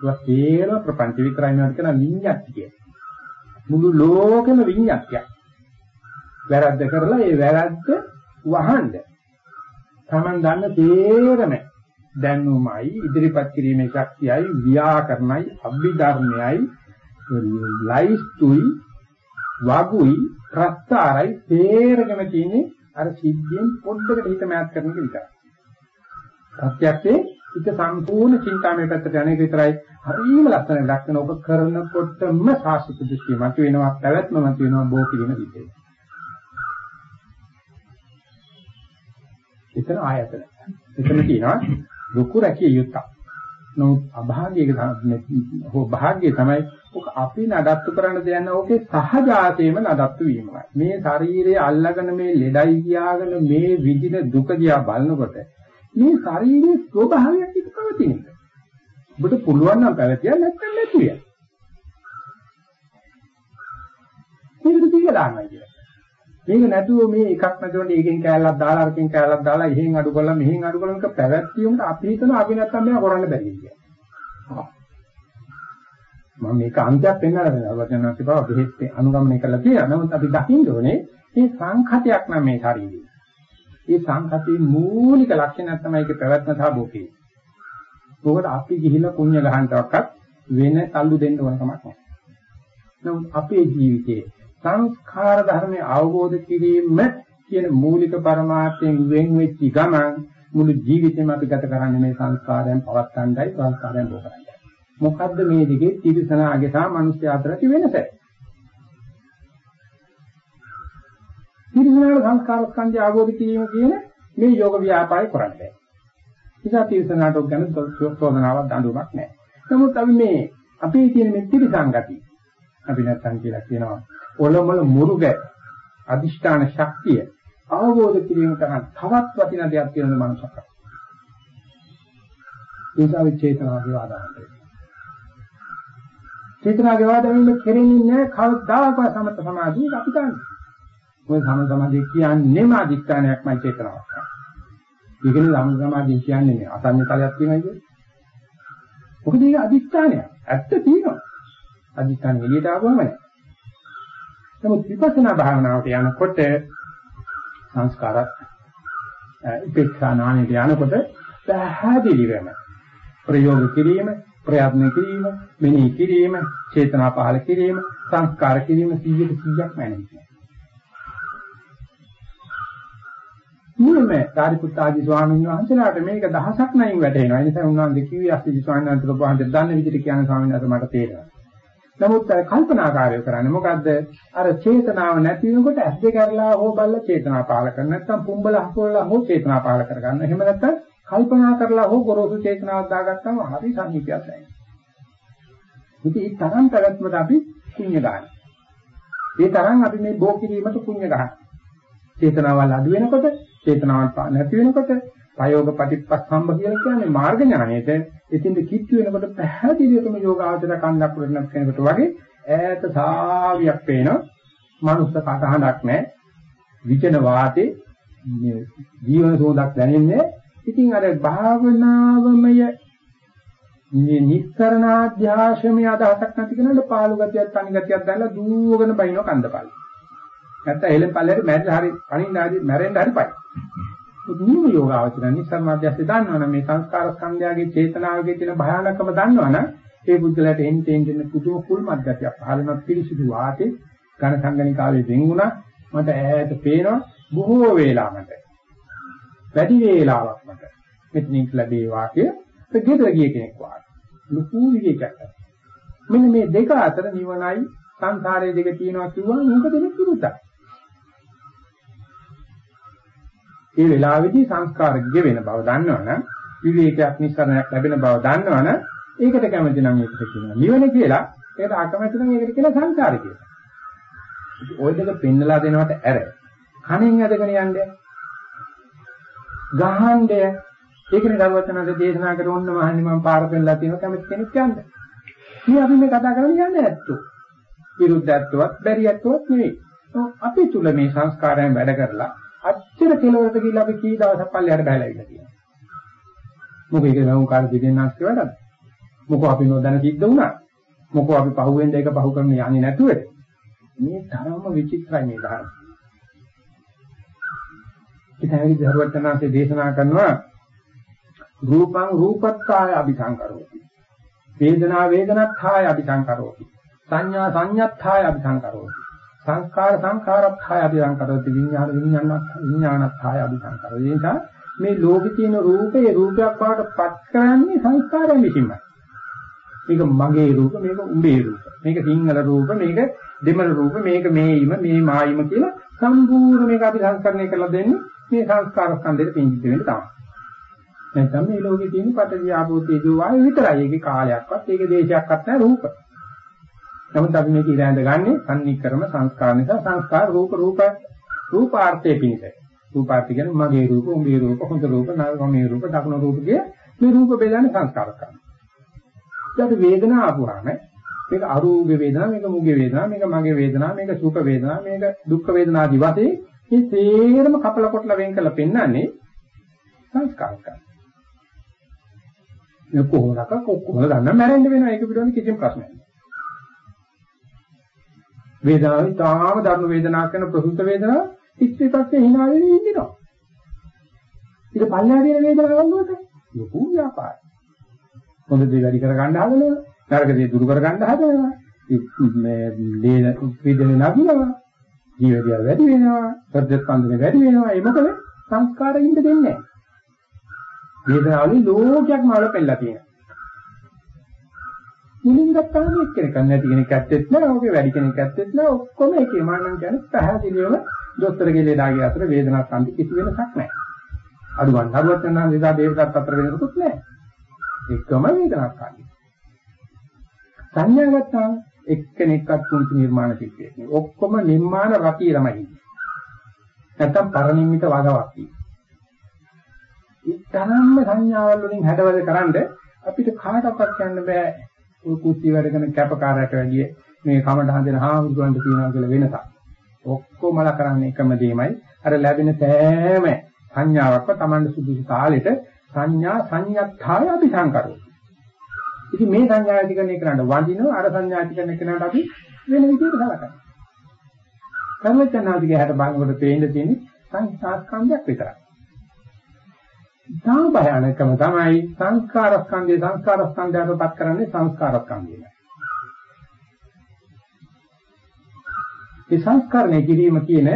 ඒක කේල ප්‍රපංච විතරයි නේද කියන විඤ්ඤාති කිය. මුළු ලෝකෙම විඤ්ඤාතියක්. වැරද්ද කරලා ඒ වැරද්ද වහන්න. තමන් දන්න තේරම දැනුමයි ඉදිරිපත් කිරීමේ ශක්තියයි ව්‍යාකරණයි අභිධර්මයයි ලයිස්තුයි වගුයි ප්‍රස්තාරයි තේරගෙන තියෙන්නේ අර සිද්ධියෙන් පොඩ්ඩකට හිත මෑත් කරන එක විතරයි. ප්‍රත්‍යක්ෂේ හිත සම්පූර්ණ චින්තාමය පැත්තට යන එක විතරයි. හරිම ලස්සන ලක්ෂණ ඔබ කරනකොටම සාසිත දෘෂ්ටිය මත වෙනවා, පැවැත්ම මත වෙනවා, බෝ කිරීම විදිහට. එතන ආයතන. එතන කියනවා ලොකු රැකිය යුත්තක්. නමුත් අභාග්‍යයක හෝ භාග්‍යය තමයි ඔක අපි නඩත්තු කරන්න දෙන්න ඕකේ සහජාතේම නඩත්තු වීමයි. මේ ශරීරය අල්ලගෙන මේ ලෙඩයි කියාගෙන මේ විදින දුක දිහා බලනකොට මේ ශරීරයේ ස්වභාවයක් එක පවතින එක. ඔබට පුළුවන් නම් පැවතිය නැත්නම් නැතුය. මේකට දීලා දාන්නයි කියලා. මේක නැතුව මේ එකක් නැතුවට ඒකෙන් කෑල්ලක් දාලා අරකින් කෑල්ලක් දාලා එහෙන් අඩු කරලා මෙහෙන් අඩු කරලා මේක පැවැත්වීමට අපි හිතනවා අපි නැත්තම් මේක කරන්න බැරි කියලා. මම මේක අන්තයක් පෙන්වලා දෙනවා. වචනන්ති බව බෙහෙත් අනුගමනය කරලා තියෙනවා. නමුත් අපි දකින්න ඕනේ මේ සංඛතයක් නම් මේ ශරීරය. මේ සංඛතේ මූලික ලක්ෂණයක් තමයි ඒකේ පැවැත්ම සහ බෝකේ. මොකද අපි ගිහිල්ලා කුණ්‍ය ගහන්නවක්වත් වෙන තල්ලු දෙන්න ඕන කමක් නැහැ. නමුත් අපේ ජීවිතයේ සංස්කාර ධර්මයේ අවබෝධ කිරීම කියන මූලික පරමාර්ථයෙන් වෙන් වෙච්ච ගමන් මුළු ජීවිතේම අපි ගත කරන්නේ මේ සංස්කාරයන් පවත්තණ්ඩයි සංස්කාරයන් බෝකරයි. මොකද්ද මේ දෙකේ තිරසනාගේ සහ මිනිස්ය අතර ඇති වෙනස? තිරසනාගේ සංස්කාර ස්කන්ධය අවබෝධ කිරීම කියන මේ යෝග ව්‍යාපාරය කරන්නේ. නිසා තිරසනාට ගැන සෝදනාවක් දඬුවමක් නැහැ. නමුත් අපි මේ අපේ තියෙන මේ තිරසංගති අපි නැත්තම් කියලා කියනවා ඔලොමල මුරුග අදිෂ්ඨාන ශක්තිය අවබෝධ කිරීම තරම් තවත් වටිනා දෙයක් කියන මනසක්. ඒකයි චේතනාවේ ආදානය. චේතනාවේ ආදානෙ කෙරෙන්නේ නැහැ කවදාකවත් සමත සමාධිය අපි ගන්න. මොකද සම සමාධිය කියන්නේම අදිෂ්ඨානයක්මයි චේතනාවක්. ඒකනේ සම සමාධිය කියන්නේ අසන්න තලයක් කියනයි කියන්නේ. මොකද ඒක අදිෂ්ඨානයක්. ඇත්ත තියෙනවා. අදිෂ්ඨාන එළියට ආවම නැහැ. නමුත් විපස්සනා භාවනාවට යනකොට සංස්කාරත් උපේක්ෂා නාමයට යනකොට පැහැදිලි වෙන ප්‍රයෝග කිරීම ප්‍රයත්න කිරීම මෙනෙහි කිරීම චේතනා පහල කිරීම සංස්කාර කිරීම 100ට 100ක් මැනෙන්නේ. මුලම සාරිපුත්ත ආදී ස්වාමීන් වහන්සේලාට මේක දහසක් නැයින් වැටෙනවා. ඒ නිසා උන්වහන්සේ කිව්වේ අස්සජි ස්වාමීන් වහන්සේ වහන්සේ දන්න විදිහට කියන ස්වාමීන් වහන්සේ මට තේරෙනවා. නමුත් අර කල්පනාකාරය කරන්නේ මොකද්ද? අර චේතනාව නැති වෙනකොට ඇස් දෙක අරලා හෝ බලලා චේතනා පාල කරන නැත්නම් පුඹල හසුවලා හෝ චේතනා පාල කර ගන්න. එහෙම නැත්නම් කල්පනා කරලා හෝ ගොරෝසු චේතනාවක් දාගත්තම හරි සංහිපයක් නැහැ. ඉතින් ඒ තරම් පැවැත්මට අපි කුණ්‍ය ගන්නවා. ඒ තරම් අපි මේ බෝ කිරීමට කුණ්‍ය ගන්නවා. චේතනාවල් අඩු වෙනකොට චේතනාවල් නැති වෙනකොට ප්‍රයෝග පටිපස්සම්බ කියලා කියන්නේ මාර්ග ඥානයේද එතින්ද කිච්චු වෙනකොට පැහැදිලිවම යෝගාචර කන්දක් වෙනස් කෙනෙකුට වගේ ඈත සාවියක් පේනවා මනුස්ස කටහඬක් නැහැ. විචන වාතේ ජීවන සෝදක් දැනෙන්නේ. ඉතින් අර භාවනාවමය මේ නිස්කරණාධ්‍යාශමේ අදහසක් නැති කෙනාට පාළු ගතියක් තනි ගතියක් දැනලා දුවගෙන බයිනව කන්දපල්ල. නැත්නම් එලෙන් පල්ලෙට මැරෙන්න හරි අනින්න හරි මැරෙන්න හරි පයි. නියම යෝගාවචර නිස්සාරණාධ්‍යාසය දන්නවනම් මේ සංස්කාර ස්කන්ධයගේ චේතනාවගේ තියෙන භයානකම දන්නවනම් ඒ බුද්ධලට එන්න එන්න පුදුම කුල්මත් ගතියක් පහළ වෙනත් පිළිසිදු වාතේ ඝන සංගණිකාවේ වෙන් වුණා. මට ඈත පේනවා බොහෝ වේලාවකට. වැඩි වේලාවක් මට. මෙතනින් ලැබේ වාක්‍ය ගෙදර ගිය කෙනෙක් වාගේ. ලুকু විවේකයක් මෙන්න මේ දෙක අතර නිවනයි සංසාරයේ දෙක තියෙනවා කිව්වම මොකද දෙක විරුද්ධයි ඒ වෙලාවේදී සංස්කාර ගෙවෙන බව දන්නවනම් විවේකයක් නිස්සරණයක් ලැබෙන බව දන්නවනම් ඒකට කැමති නම් ඒකට කියනවා නිවන කියලා ඒකට අකමැති නම් ඒකට කියනවා සංසාරය කියලා. ওই දෙක පෙන්නලා දෙනවට ඇර කණෙන් ඇදගෙන යන්නේ ගහන්නේ ඒකනේ දරුවචනන්ද දේශනා කර ඕන්න මහන්නේ මම පාර පෙන්නලා තියෙනවා කැමති කෙනෙක් යන්නේ. මේ අපි මේ කතා කරන්නේ යන්නේ ඇත්තෝ. විරුද්ධත්වවත් බැරියත්වවත් නෙවෙයි. අපි තුල මේ සංස්කාරයන් වැඩ කරලා අච්චර කෙලවරට ගිහිල්ලා අපි කී දවසක් පල්ලෙහාට බහලා ඉන්න කියනවා. මොකද ඒක නම් කාර්ය දෙදෙනාක් කියලාද? මොකෝ අපි නොදැන කිද්ද වුණා. මොකෝ අපි පහුවෙන්ද ඒක පහු කරන්න යන්නේ නැතුවද? මේ තරම විචිත්‍රයි මේ ධර්ම. ඉතින් දරුවටනාසේ දේශනා කරනවා රූපං රූපත්කාය අபிසංකරෝති. වේදනා වේදනත්ථාය අபிසංකරෝති. සංඥා සංඥත්ථාය අபிසංකරෝති. සංස්කාර සංඛාරත්ථාය අභිසංකරති විඥාන විඥානත් විඥානත්ථාය අභිසංකරති ඒ නිසා මේ ලෝකේ තියෙන රූපේ රූපයක් බවට පත් කරන්නේ සංස්කාරයෙන් විසින්මයි. මේක මගේ රූප මේක උඹේ රූප. මේක සිංහල රූප මේක දෙමළ රූප මේක මේයිම මේ මායිම කියලා සම්පූර්ණ මේක අපි සංස්කරණය කරලා දෙන්නේ මේ සංස්කාර ස්කන්ධෙට පිංජිත වෙන්න තමයි. නැත්නම් මේ ලෝකේ තියෙන පටවිය ආපෝ තේජෝ වායු විතරයි. ඒකේ කාලයක්වත් ඒකේ දේශයක්වත් නැහැ රූප. නමුත් අපි මේක ඉරැඳ ගන්නේ සංනික්‍රම සංස්කාර නිසා සංස්කාර රූප රූප රූපාර්ථයේ පිණිස. රූපාර්ථය කියන්නේ මගේ රූප, උඹේ රූප, හොඳ රූප, නරකමේ රූප, දකුණු රූප කිය මේ රූප බෙදන්නේ සංස්කාර කරනවා. ඊට වේදනාව ආපුවාම මේක අරූප වේදනා, මේක මුගේ වේදනා, මේක මගේ වේදනා, මේක සුඛ වේදනා, මේක දුක්ඛ වේදනා ආදී වශයෙන් මේ තේරම කපල කොටලා වෙන් කරලා පෙන්වන්නේ සංස්කාර කරනවා. මේ කොහොමද කොහොමද ගන්න මැරෙන්න වෙනවා ඒක පිළිබඳ කිසිම ප්‍රශ්නයක් නෑ. වේදනාවේ තාම ධර්ම වේදනාවක් කරන ප්‍රසුත වේදනාව ඉස්සේ පැත්තේ hina වෙමින් ඉන්නවා. ඊට පල්ලෙහා තියෙන වේදනාවක් වලට ලොකු ව්‍යාපාරයි. හොඳ දේ වැඩි කර ගන්න හදනවා. නරක දේ දුරු කර ගන්න හදනවා. මේ දේ විදෙන නගිනවා. ජීවිතය වැඩි වෙනවා. සද්ද ස්පන්දන වැඩි වෙනවා. ඒ මොකද සංස්කාරයෙන් දෙන්නේ නැහැ. වේදනාවලින් ලෝකයක්ම වල පෙළලා තියෙනවා. මුලින් ගත්තාම එක්කෙනෙක් නැති කෙනෙක් ඇත්තෙත් නෑ, ඔගේ වැඩි කෙනෙක් ඇත්තෙත් නෑ, ඔක්කොම එකේ. මම නම් කියන්නේ පැහැදිලිවම දොස්තර කෙලේලාගේ අතර වේදනාවක් අන්ති කිසි වෙනසක් නෑ. අඩුවන් හරුවත් නම් විදා දේවදත් අතර වෙනසකුත් නෑ. එකම වේදනාවක් අන්ති. සංඥා ගත්තාම එක්කෙනෙක්වත් කුංචි නිර්මාණ සිද්ධියක් නේ. ඔක්කොම නිර්මාණ රතිය ළමයි ඉන්නේ. නැත්තම් පරිනිම්මිත වගාවක් තියෙනවා. ඒ තරම්ම සංඥාවල් වලින් හැඩවල කරන්ඩ අපිට කාටවත් කියන්න බෑ ඔය කුස්සිය වැඩ කරන කැපකාරයට වැඩිය මේ කමඩහන් දෙන හාමුදුරන්ට කියනවා කියලා වෙනසක්. ඔක්කොමලා කරන්නේ එකම දෙයමයි. අර ලැබෙන සෑම සංඥාවක්ම Tamanda සුදුසු කාලෙට සංඥා සංයත්තාය අபிසංකරෝ. ඉතින් මේ සංඥා ඇති කරන එකට වඳිනවා අර සංඥා ඇති කරන එකට අපි වෙන විදිහට සලකනවා. සර්වඥාදිගේ හැට බලනකොට පේන්න තියෙන්නේ සංස්කාරස්කන්ධයක් විතරයි. තා භයානකම තමයි සංස්කාර ස්කන්ධය සංස්කාර ස්කන්ධයටපත් කරන්නේ සංස්කාර ස්කන්ධයයි. මේ සංස්කරණය කිරීම කියන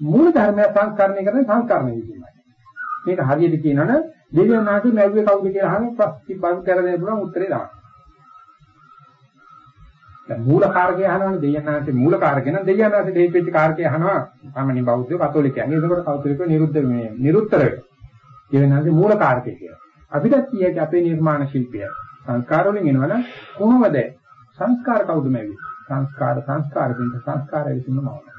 මූල ධර්මය සංස්කරණය කරන සංස්කරණය කිරීමයි. මේක හරියට කියනවනම් දෙවියන් වහන්සේ මැව්වේ කවුද කියලා අහන ප්‍රශ්න බං කර දෙන්න පුළුවන් උත්තරේ තමයි. දැන් මූල කාරකය අහනවනේ දෙවියන් වහන්සේ මූල කාරකය නම් දෙවියන් වහන්සේ දෙවිපෙච්ච කාරකය අහනවා සාමාන්‍ය බෞද්ධයෝ කතෝලිකයන්. ඒකකොට කෞතුලිකව නිරුද්ධ මේ නිරුත්තර වෙනවා. කියවෙනාගේ මූල කාරකය කියලා. අපිටත් කියයි අපේ නිර්මාණ ශිල්පය සංස්කාර වලින් එනවනම් කොහොමද සංස්කාර කවුද මේවි? සංස්කාර සංස්කාර දෙන්න සංස්කාර විසින්ම මවනවා.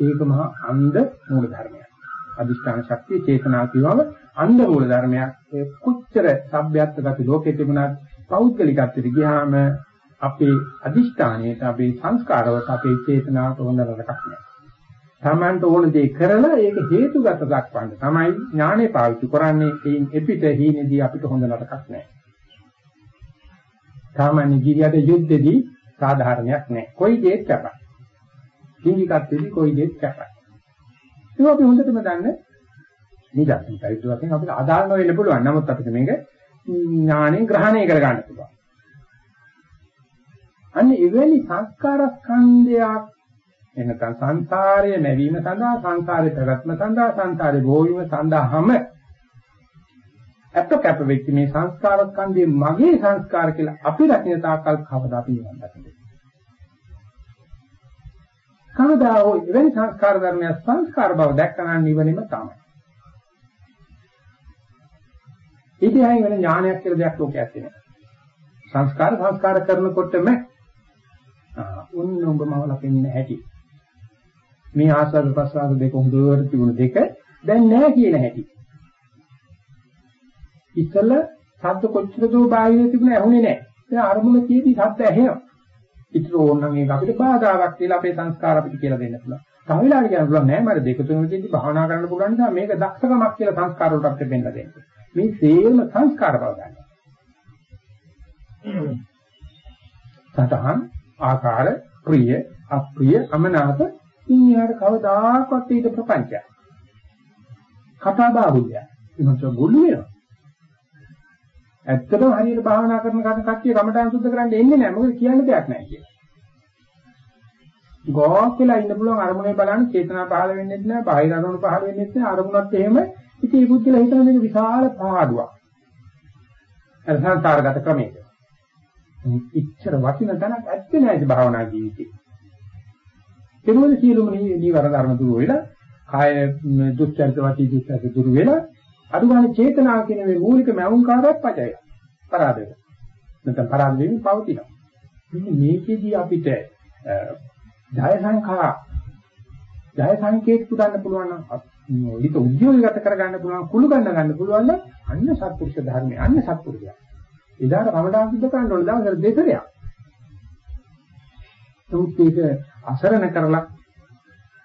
ඒක මහා අන්ධ මූල ධර්මයක්. අදිෂ්ඨාන ශක්තිය චේතනා කියවම අන්ධ මූල ධර්මයක්. ඒ කුච්චර සભ્યත්වගත ලෝකෙ තිබුණත් පෞද්ගලිකත්වයට ගියාම අපේ අදිෂ්ඨානයට අපේ සංස්කාරවලට අපේ චේතනාවට හොඳ නරකක් නැහැ. Tamanට ඕන දේ කරලා ඒක හේතුගත දක්වන්න තමයි ඥානෙ පාවිච්චි කරන්නේ. ඒන් එපිට හීනේදී අපිට හොඳ නරකක් නැහැ. සාමාන්‍ය ජීවිතයේ යුද්ධෙදී සාධාරණයක් නැහැ. කොයි දෙයක් කැපයි. ජීවිතයේදී කොයි දෙයක් කැපයි. ඒක අපි හොඳටම දන්න නිදර්ශන පරිදි වශයෙන් අපිට අදාළ නොවෙන්න පුළුවන්. නමුත් අපිට මේක ඥාණයෙන් ග්‍රහණය කරගන්න පුළුවන්. අන්න එවැනි සංස්කාර ස්කන්ධයක් එනකන් සංසාරයේ නැවීම සඳහා සංසාරේ පැවැත්ම සඳහා සංසාරේ බෝවීම සඳහාම අප කැප වෙච්ච මේ සංස්කාර ස්කන්ධයේ මගේ සංස්කාර කියලා අපි රකින්න තාක්කල් කවදා අපි නිවන් දකින්නේ. කවදා හෝ එවැනි සංස්කාර ධර්මයක් සංස්කාර බව දැක්කම නිවනම තමයි. ඉතිහාය වෙන ඥානයක් කියලා දෙයක් ලෝකයක් තියෙනවා. සංස්කාර සංස්කාර කරනකොටම ආ උන් උඹමව ලපෙන්නේ හැටි. මේ ආස්වාද ප්‍රසආද දෙක හොඳට තිබුණ දෙක දැන් නැහැ කියන හැටි. ඉතල ශබ්ද කොච්චර දෝ බාහිර තිබුණ ඇහුනේ නැහැ. දැන් අරමුණ කීදී ශබ්ද ඇහෙනවා. ඉතින් ඕනනම් මේක අපිට බාධාවක් කියලා අපේ සංස්කාර අපිට කියලා දෙන්න පුළුවන්. තව වෙලාවකට කියන්න පුළුවන් නෑ මට දෙක තුන දෙකදී භාවනා කරන්න පුළුවන් නිසා මේක දක්ෂකමක් කියලා සංස්කාර වලට අපිට දෙන්න දෙන්න. මේ සේම සංස්කාර බව ගන්න. සතහන් ආකාර ප්‍රිය අප්‍රිය අමනාප ඉන්හිහට කවදාකවත් ඊට ප්‍රපංචය. කතා බාහුල්‍ය. එමත් ගොළු වෙනවා. ඇත්තටම හරියට භාවනා කරන කට්ටිය කමඨාන් සුද්ධ කරන්න එන්නේ නැහැ. මොකද කියන්න දෙයක් නැහැ කියලා. ගෝක් කියලා ඉන්න පුළුවන් අරමුණේ බලන්න චේතනා පහළ වෙන්නේ නැහැ, බාහිර අරමුණු පහළ වෙන්නේ නැහැ. අරමුණත් එහෙම ඉතින් මේ බුද්ධිලා හිතන මේක විශාල පාඩුවක්. අර සංකාරගත ක්‍රමයක. ඉච්ඡර වටින තැනක් ඇත්තේ නැහැ ඒ භාවනා ජීවිතේ. ඒ මොකද සියලුම නීවර ධර්ම දුර වෙලා, කාය දුස්චරිත වචී දුස්චරිත දුර වෙලා, අදුගාන චේතනාව කියන මේ මූලික මෞංකාරයක් පචය. පරාදයට. නැත්නම් පරාද වෙමින් පවතිනවා. මෙන්න මේකෙදී අපිට ජය සංඛා ජය සංකේත පුදන්න පුළුවන් නම් හිත උද්‍යෝගගත කරගන්න පුළුවන් කුළු ගන්න ගන්න පුළුවන් නම් අන්න සත්පුරුෂ ධර්මය අන්න සත්පුරුෂය. එදාට කමඩාන් සිද්ධ කරන්න ඕන දවසට දෙතරයක්. නමුත් ඒක අසරණ කරලා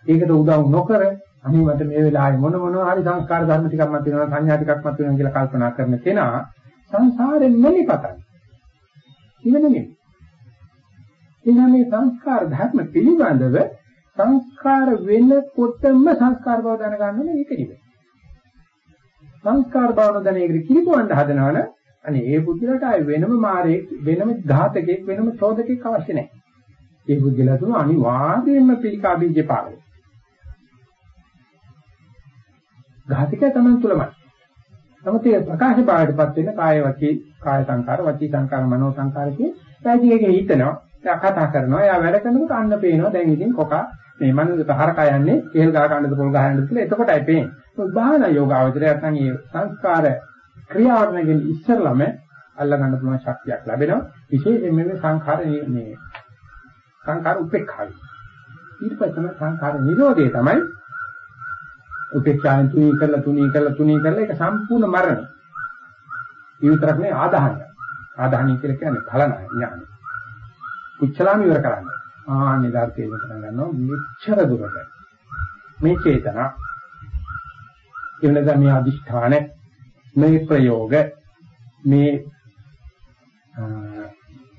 ඒකට උදව් නොකර අනිවට මේ වෙලාවේ මොන මොනවා හරි සංස්කාර ධර්ම ටිකක් මත වෙනවා සංඥා ටිකක් මත වෙනවා කියලා කල්පනා කරන කෙනා සංසාරෙන් මෙලිපතයි. ඉවෙ නෙමෙයි. එනම් මේ සංස්කාර ධර්ම පිළිබඳව සංස්කාර වෙනකොටම සංස්කාර බව දැනගන්න ඕනේ ඒක නෙවෙයි. සංස්කාර බව දැනගෙන කිලිපවන්න හදනවනේ අනේ ඒ බුද්ධලට ආය වෙනම මාරේ වෙනම ඝාතකෙක් වෙනම චෝදකෙක් අවශ්‍ය නැහැ. ඒ බුද්ධල තුන අනිවාර්යයෙන්ම පිළිකා බීජේ පාරයි. ඝාතකය තමයි තුලමයි. නමුත් ඒ ප්‍රකාශ භාවයටපත් වෙන කාය වචී කාය සංකාර වචී සංකාර මනෝ සංකාරකේ පැහැදිලිගේ හිතනවා එයා කතා කරනවා. එයා වැඩ කරනකොට අන්න පේනවා. දැන් ඉතින් කොකා මේ මනුස්සයට හරකා යන්නේ කේල් ගහ ගන්නද පොල් ගහ ගන්නද කියලා එතකොටයි පේන්නේ. මොකද බාහන යෝගාවචරයක් නම් මේ සංස්කාර ක්‍රියාවරණයෙන් ඉස්සරළම අල්ල ගන්න පුළුවන් ශක්තියක් ලැබෙනවා. විශේෂයෙන්ම මේ සංඛාර මේ සංඛාර උපේක්ෂාවයි. ඊට පස්සේ සංඛාර නිරෝධය තමයි උපේක්ෂාවෙන් තුනී කරලා තුනී කරලා තුනී කරලා ඒක සම්පූර්ණ මරණ. ඒ විතරක් නෙවෙයි ආදාහනය. ආදාහනය කියලා කියන්නේ ඵලන ඥානය. කුච්චලාම ඉවර කරන්න. ආන්නේ ධර්තේ ඉවර කරගන්න ගන්නවා මෙච්චර දුරට. මේ චේතනා එවනදා මේ අදිෂ්ඨාන මේ ප්‍රයෝග මේ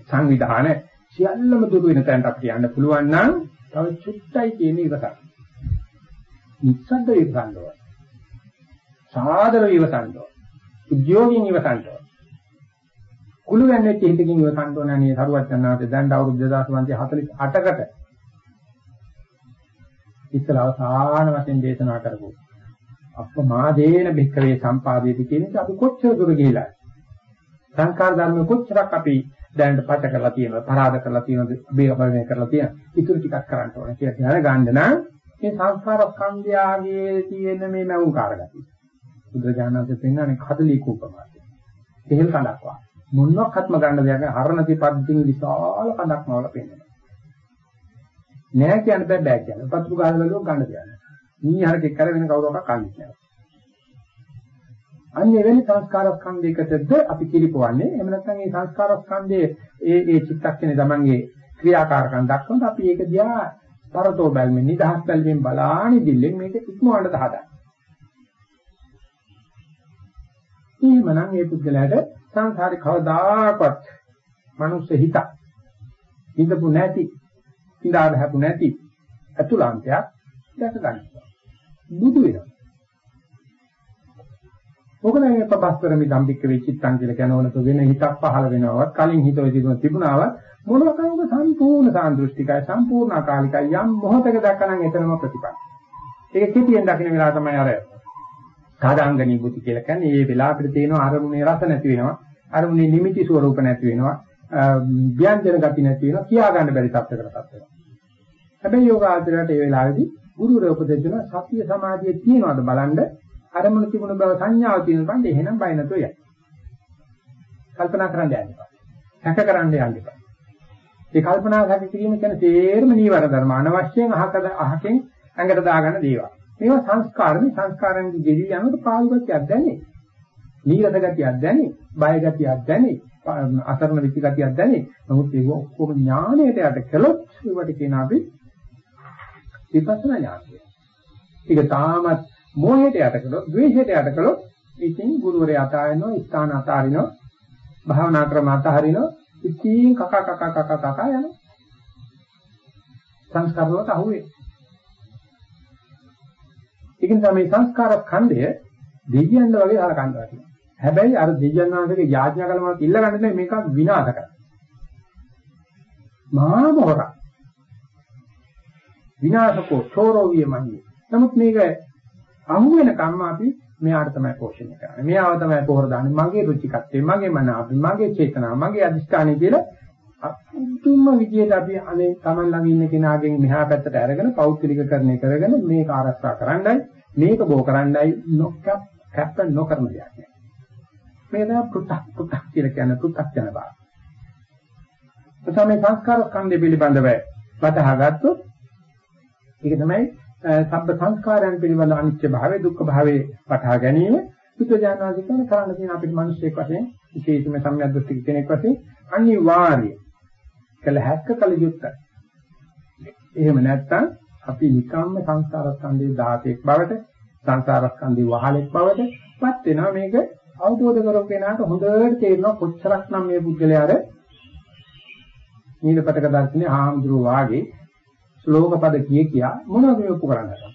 සංවිධාන සියල්ලම දුර වෙන තැනට අපිට යන්න පුළුවන් නම් තව චුට්ටයි කියන ඉවසක්. නිස්සද්ද ඉවසන්න ඕන. සාදර ඉවසන්න ඕන. උද්‍යෝගින් ඉවසන්න ඕන. කුළු වෙන්නේ හිතකින් ඉවසන්න ඕන නේ සරුවත් යනවාට දැන් අවුරුදු 2548කට ඉස්සලා අවසාන වශයෙන් දේශනා කරපු අප්‍රමාදේන භික්ඛවේ සම්පාදේති කියන එක අපි කොච්චර දුර ගිහිලා සංකාර ධර්ම කොච්චරක් අපි දැනට පච කරලා තියෙනවද පරාද කරලා තියෙනවද අභිවර්ණය කරලා තියෙනවද ඉතුරු ටිකක් කරන්න ඕන කියලා දැනගන්න නම් මේ සංස්කාර ස්කන්ධයාගේ තියෙන මේ මෞංකාර ගතිය බුදුරජාණන්සේ පෙන්වන්නේ කදලී කූපමාර්ගය. එහෙල් කඩක් වා. මොනක්වත්ම ගන්න දෙයක් නෑ හරණති පද්ධතිය විශාල කඳක් නවල පෙන්නනවා. නෑ කියන්න බෑ බෑ කියන්න. පතුරු ගහලා බලුවොත් ගන්න දෙයක් නෑ. මී හරකෙක් කර වෙන කවුරක්වත් කන්නේ නෑ. අන්න එවැනි සංස්කාර ස්කන්ධයකටද අපි කිලිපවන්නේ. එහෙම නැත්නම් මේ සංස්කාර ස්කන්ධයේ ඒ ඒ චිත්තක්ෂණේ තමන්ගේ ක්‍රියාකාරකම් දක්වනකොට අපි ඒක දිහා පරතෝ බැල්මෙන් නිදහස් බැල්මෙන් බලාන ඉදිල්ලෙන් මේක ඉක්මවන්න හදා. එහෙමනම් මේ පුද්ගලයාට සංසාරේ කවදාකවත් මනුස්ස හිත හිතපු නැති ඉඳාදහපු නැති අතුලාන්තයක් දැක ගන්නවා. බුදු වෙනවා. මොකද මේ පබස්තර මේ ධම්පික්ක වෙච්චිත්තන් කියලා කියනවලක වෙන හිතක් පහළ වෙනවවත් කලින් හිත ඔය තිබුණ තිබුණාවත් මොනවා කවුද සම්පූර්ණ සාන්දෘෂ්ටිකයි සම්පූර්ණ අකාලිකයි යම් මොහතක දැක්කනම් එතනම ප්‍රතිපල. ඒක කෙටියෙන් දකින්න වෙලාව තමයි අර සාදාංගනී බුද්ධි කියලා කියන්නේ. මේ වෙලාවට තියෙන අරමුණේ රස නැති වෙනවා. අරමුණේ නිමිති ස්වરૂප නැති වෙනවා. ව්‍යංජන ගති නැති වෙනවා. කියා ගන්න බැරි තත්ත්වයකටපත් වෙනවා. හැබැයි යෝගාචරයට ඒ වෙලාවේදී ගුරුවරයා උපදෙස් දෙන සතිය සමාධිය තියනවාද බලන්න. අරමුණු තිබුණ බව සංඥාව තියෙන බණ්ඩ එහෙනම් බය නැතුව යයි. කල්පනා කරන්න යන්න එපා. සැක කරන්න යන්න එපා. ඒ කල්පනා සැක කිරීම කියන්නේ තේරම නීවර ධර්ම අනවශ්‍යයෙන් අහකද අහකින් ඇඟට දාගන්න දේවල්. මේවා සංස්කාරනේ සංස්කාරයෙන් ගෙවි යනකොට පාළුගතියක් දැනේ. නීරස ගතියක් දැනේ. බය ගතියක් දැනේ. අසරණ විච ගතියක් දැනේ. නමුත් ඒක ඔක්කොම ඥාණයට යට කළොත් ඒවට කියන අපි විපස්සනා ඥානය. ඒක තාමත් මෝහයට යට කළොත්, ද්වේෂයට යට කළොත් ඉතින් ගුරුවරයා අතාරිනවා, ස්ථාන අතාරිනවා, භාවනා ක්‍රම අතාරිනවා, ඉතින් කක කක කක කක යනවා. සංස්කාර වලට අහුවේ. ඒක නිසා මේ සංස්කාර ඛණ්ඩය දෙවියන් වගේ හරකන්නවා කියනවා. හැබැයි අර දෙවියන් වහන්සේගේ යාඥා කලමක් ඉල්ල ගන්න නෙමෙයි මේක විනාශ කරනවා. මහා මොහොත. විනාශකෝ චෝරෝ වියමන්නේ. නමුත් මේක අහු වෙනකම්ම අපි මෙයාට තමයි පෝෂණය කරන්නේ. මෙයාව තමයි පොහොර දාන්නේ. මගේ රුචිකත්වය, මගේ මනාපය, මගේ චේතනාව, මගේ අදිස්ථානය කියලා අතුම්ම විදියට අපි අනේ Taman ළඟ ඉන්න කෙනාගෙන් මෙහා පැත්තට අරගෙන පෞද්ගලිකකරණය කරගෙන මේක ආරක්ෂා කරන්නයි, මේක බෝ කරන්නයි නොක කැප්ප නොකරන දෙයක් නෑ. මේ තමයි පු탁 පු탁 කියලා කියන පු탁 යන බව. ඒ තමයි සංස්කාර ස්කන්ධය පිළිබඳව වටහා ගත්තොත් ඒක තමයි සබ්බ සංස්කාරයන් පිළිබඳ අනිත්‍ය භාවය දුක්ඛ භාවයේ වටහා ගැනීම බුදුජානනාදී කියන කරන්න තියෙන අපිට මිනිස්සෙක් වශයෙන් විශේෂම සම්යද්දස්තික කෙනෙක් වශයෙන් අනිවාර්ය කළ හැක්ක කළ යුත්තයි. එහෙම නැත්නම් අපි නිකම්ම සංස්කාර ස්කන්ධයේ 16ක් බවට සංසාර ස්කන්ධයේ වහලෙක් බවට පත් වෙනවා මේක අවබෝධ කරගන්න කෙනාට හොඳට තේරෙනවා කොච්චරක් නම් මේ පුද්ගලයාට නීලපතක දර්ශනේ ආම්ද්‍රෝ වාගේ ශ්ලෝක පද කිය කියා මොනවද මේ ඔප්පු කරන්නේ?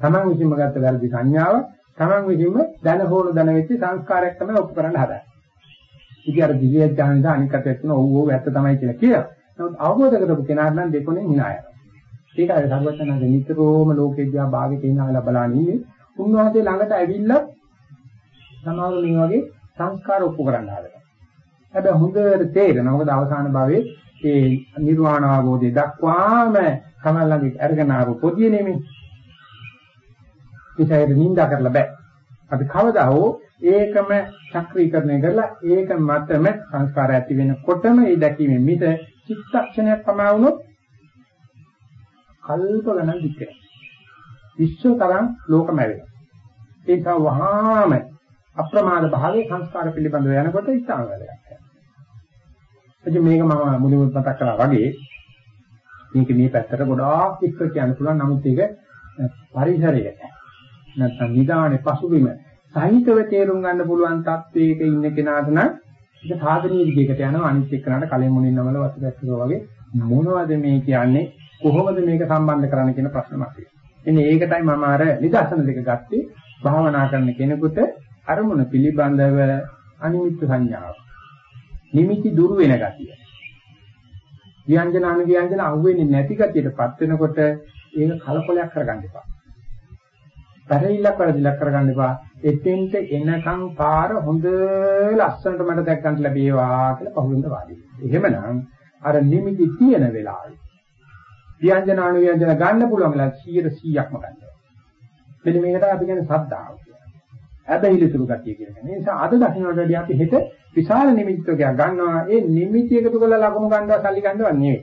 තමන් විසින්ම ගත්ත වැරදි සංඥාව තමන් විසින්ම දැන හෝන දැන වෙච්ච සංස්කාරයක් තමයි ඔප්පු කරන්න හදන්නේ. ඉතින් අර දිවිය ඥාන නිසා අනික් අතට එන ඔව් ඔව් ඇත්ත තමයි කියලා කියනවා. නමුත් අවබෝධ කරගපු කෙනාට නම් දෙකොනේ hina යනවා. ඒක අර සර්වඥාගේ නිතරම ලෝකේ දිහා භාගෙට ඉන්නාලා බලන ඉන්නේ. උන්වහන්සේ ළඟට ඇවිල්ලා සමහර මේ වගේ සංස්කාර ඔප්පු කරන්න හදනවා. හැබැයි හොඳට තේරෙනවා මොකද අවසාන භවයේ ඒ නිර්වාණ අවබෝධය දක්වාම කමල්ලගේ අරගෙන ආපු පොදිය නෙමෙයි. ඒසයට නිඳා කරලා බෑ. අපි කවදා හෝ ඒකම සක්‍රීකරණය කරලා ඒක මතම සංස්කාර ඇති වෙනකොටම ඒ දැකීමෙන් මිස චිත්තක්ෂණයක් පමා වුණොත් කල්ප ගණන් දික් වෙනවා. විශ්වතරම් ලෝකම වෙනවා. ඒක වහාම අප්‍රමාද භාවයේ සංස්කාර පිළිබඳව යනකොට ඉස්හාම වෙලා. ඉතින් මේක මම මුලින්ම මතක් කළා වගේ මේක මේ පැත්තට ගොඩාක් විස්තර කියන්න පුළුවන්. නමුත් ඒක පරිසරය නැත්නම් නිදානේ පසුබිම සහිතව තේරුම් ගන්න පුළුවන් තත්වයක ඉන්න කෙනාට නම් ඒක සාධනීය විදිහකට යනවා. අනිත් එක්කනට කලින් මුලින් නමල වතුරැස්සුවා වගේ මොනවද මේ කියන්නේ? කොහොමද මේක සම්බන්ධ කරන්නේ කියන ප්‍රශ්නයක් තියෙනවා. එන්නේ ඒකටයි මම අර නිදර්ශන දෙක ගත්තේ. භාවනා කරන කෙනෙකුට අරමුණ පිළිබඳව අනිමිත් සංඥාව නිමිති දුරු වෙන ගතිය. ව්‍යංජන අනු ව්‍යංජන අහුවෙන්නේ නැති ගතියටපත් වෙනකොට ඒක කලකොලයක් කරගන්න එපා. පරිවිලක් වරදිලක් කරගන්න එපා. එතෙන්ට එනකන් පාර හොඳ ලස්සනට මට දැක් ගන්න ලැබේවා කියලා පහුවෙන්ද වාඩි. එහෙමනම් අර නිමිති තියෙන වෙලාවේ ව්‍යංජන අනු ව්‍යංජන ගන්න පුළුවන් වෙලාව 100%ක්ම ගන්නවා. මෙන්න මේකට අපි කියන්නේ සද්ධාව. හැබැයි සුළු ගතිය කියලා කියන්නේ. ඒ නිසා අද දකින්නට වැඩි අපි හෙට විශාල නිමිත්තක් ගන්නවා. ඒ නිමිති එකතු කරලා ලකුණු ගන්නවා සල්ලි ගන්නවා නෙවෙයි.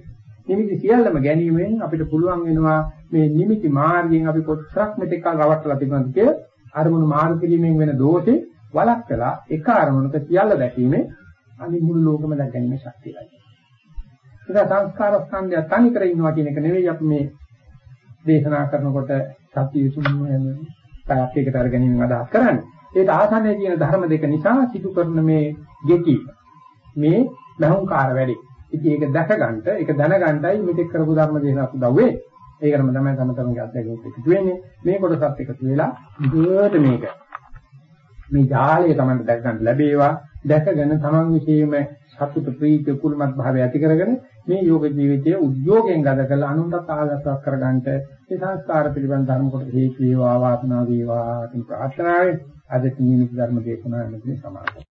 නිමිති සියල්ලම ගැනීමෙන් අපිට පුළුවන් වෙනවා මේ නිමිති මාර්ගයෙන් අපි කොච්චරක් මෙතෙක් කල් රවට්ටලා තිබුණාද කියලා අරමුණු මාරු කිරීමෙන් වෙන දෝෂේ වළක්වලා එක අරමුණක සියල්ල දැකීමේ අනිත් මුළු ලෝකෙම දැක ගැනීම ශක්තිය ලැබෙනවා. ඒක සංස්කාර ස්කන්ධය තනි කර ඉන්නවා කියන එක නෙවෙයි අපි මේ දේශනා කරනකොට සත්‍ය යුතුම පැයක් එකට අරගෙන අදහස් කරන්නේ. ඒත් ආසන්නයේ තියෙන ධර්ම දෙක නිසා සිදු කරන මේ ගෙති මේ බහුංකාර වැඩි. ඉතින් ඒක දැක ගන්නට ඒක දැනගන්නයි මෙතෙක් කරපු ධර්ම දේශනා උදව්වේ. ඒකම තමයි තම තමන්ගේ අත්දැකීම් එකතු වෙන්නේ. මේ කොටසත් එකතු වෙලා දුරට මේක මේ ජාලය තමයි දැක ගන්න ලැබේවා. දැකගෙන තමන් විශේෂයෙන්ම සතුට ප්‍රීතිය කුල්මත් භාවය ඇති කරගෙන මේ යෝග ජීවිතයේ උද්‍යෝගයෙන් ගත කරලා අනුන්ට ආදර්ශයක් කරගන්නට මේ සංස්කාර පිළිබඳ ධර්ම කොට හේතු වේවා වාසනාව වේවා කියන ප්‍රාර්ථනාවෙන් අද තියෙන ධර්ම දේශනාව මෙතන සමාප්තයි.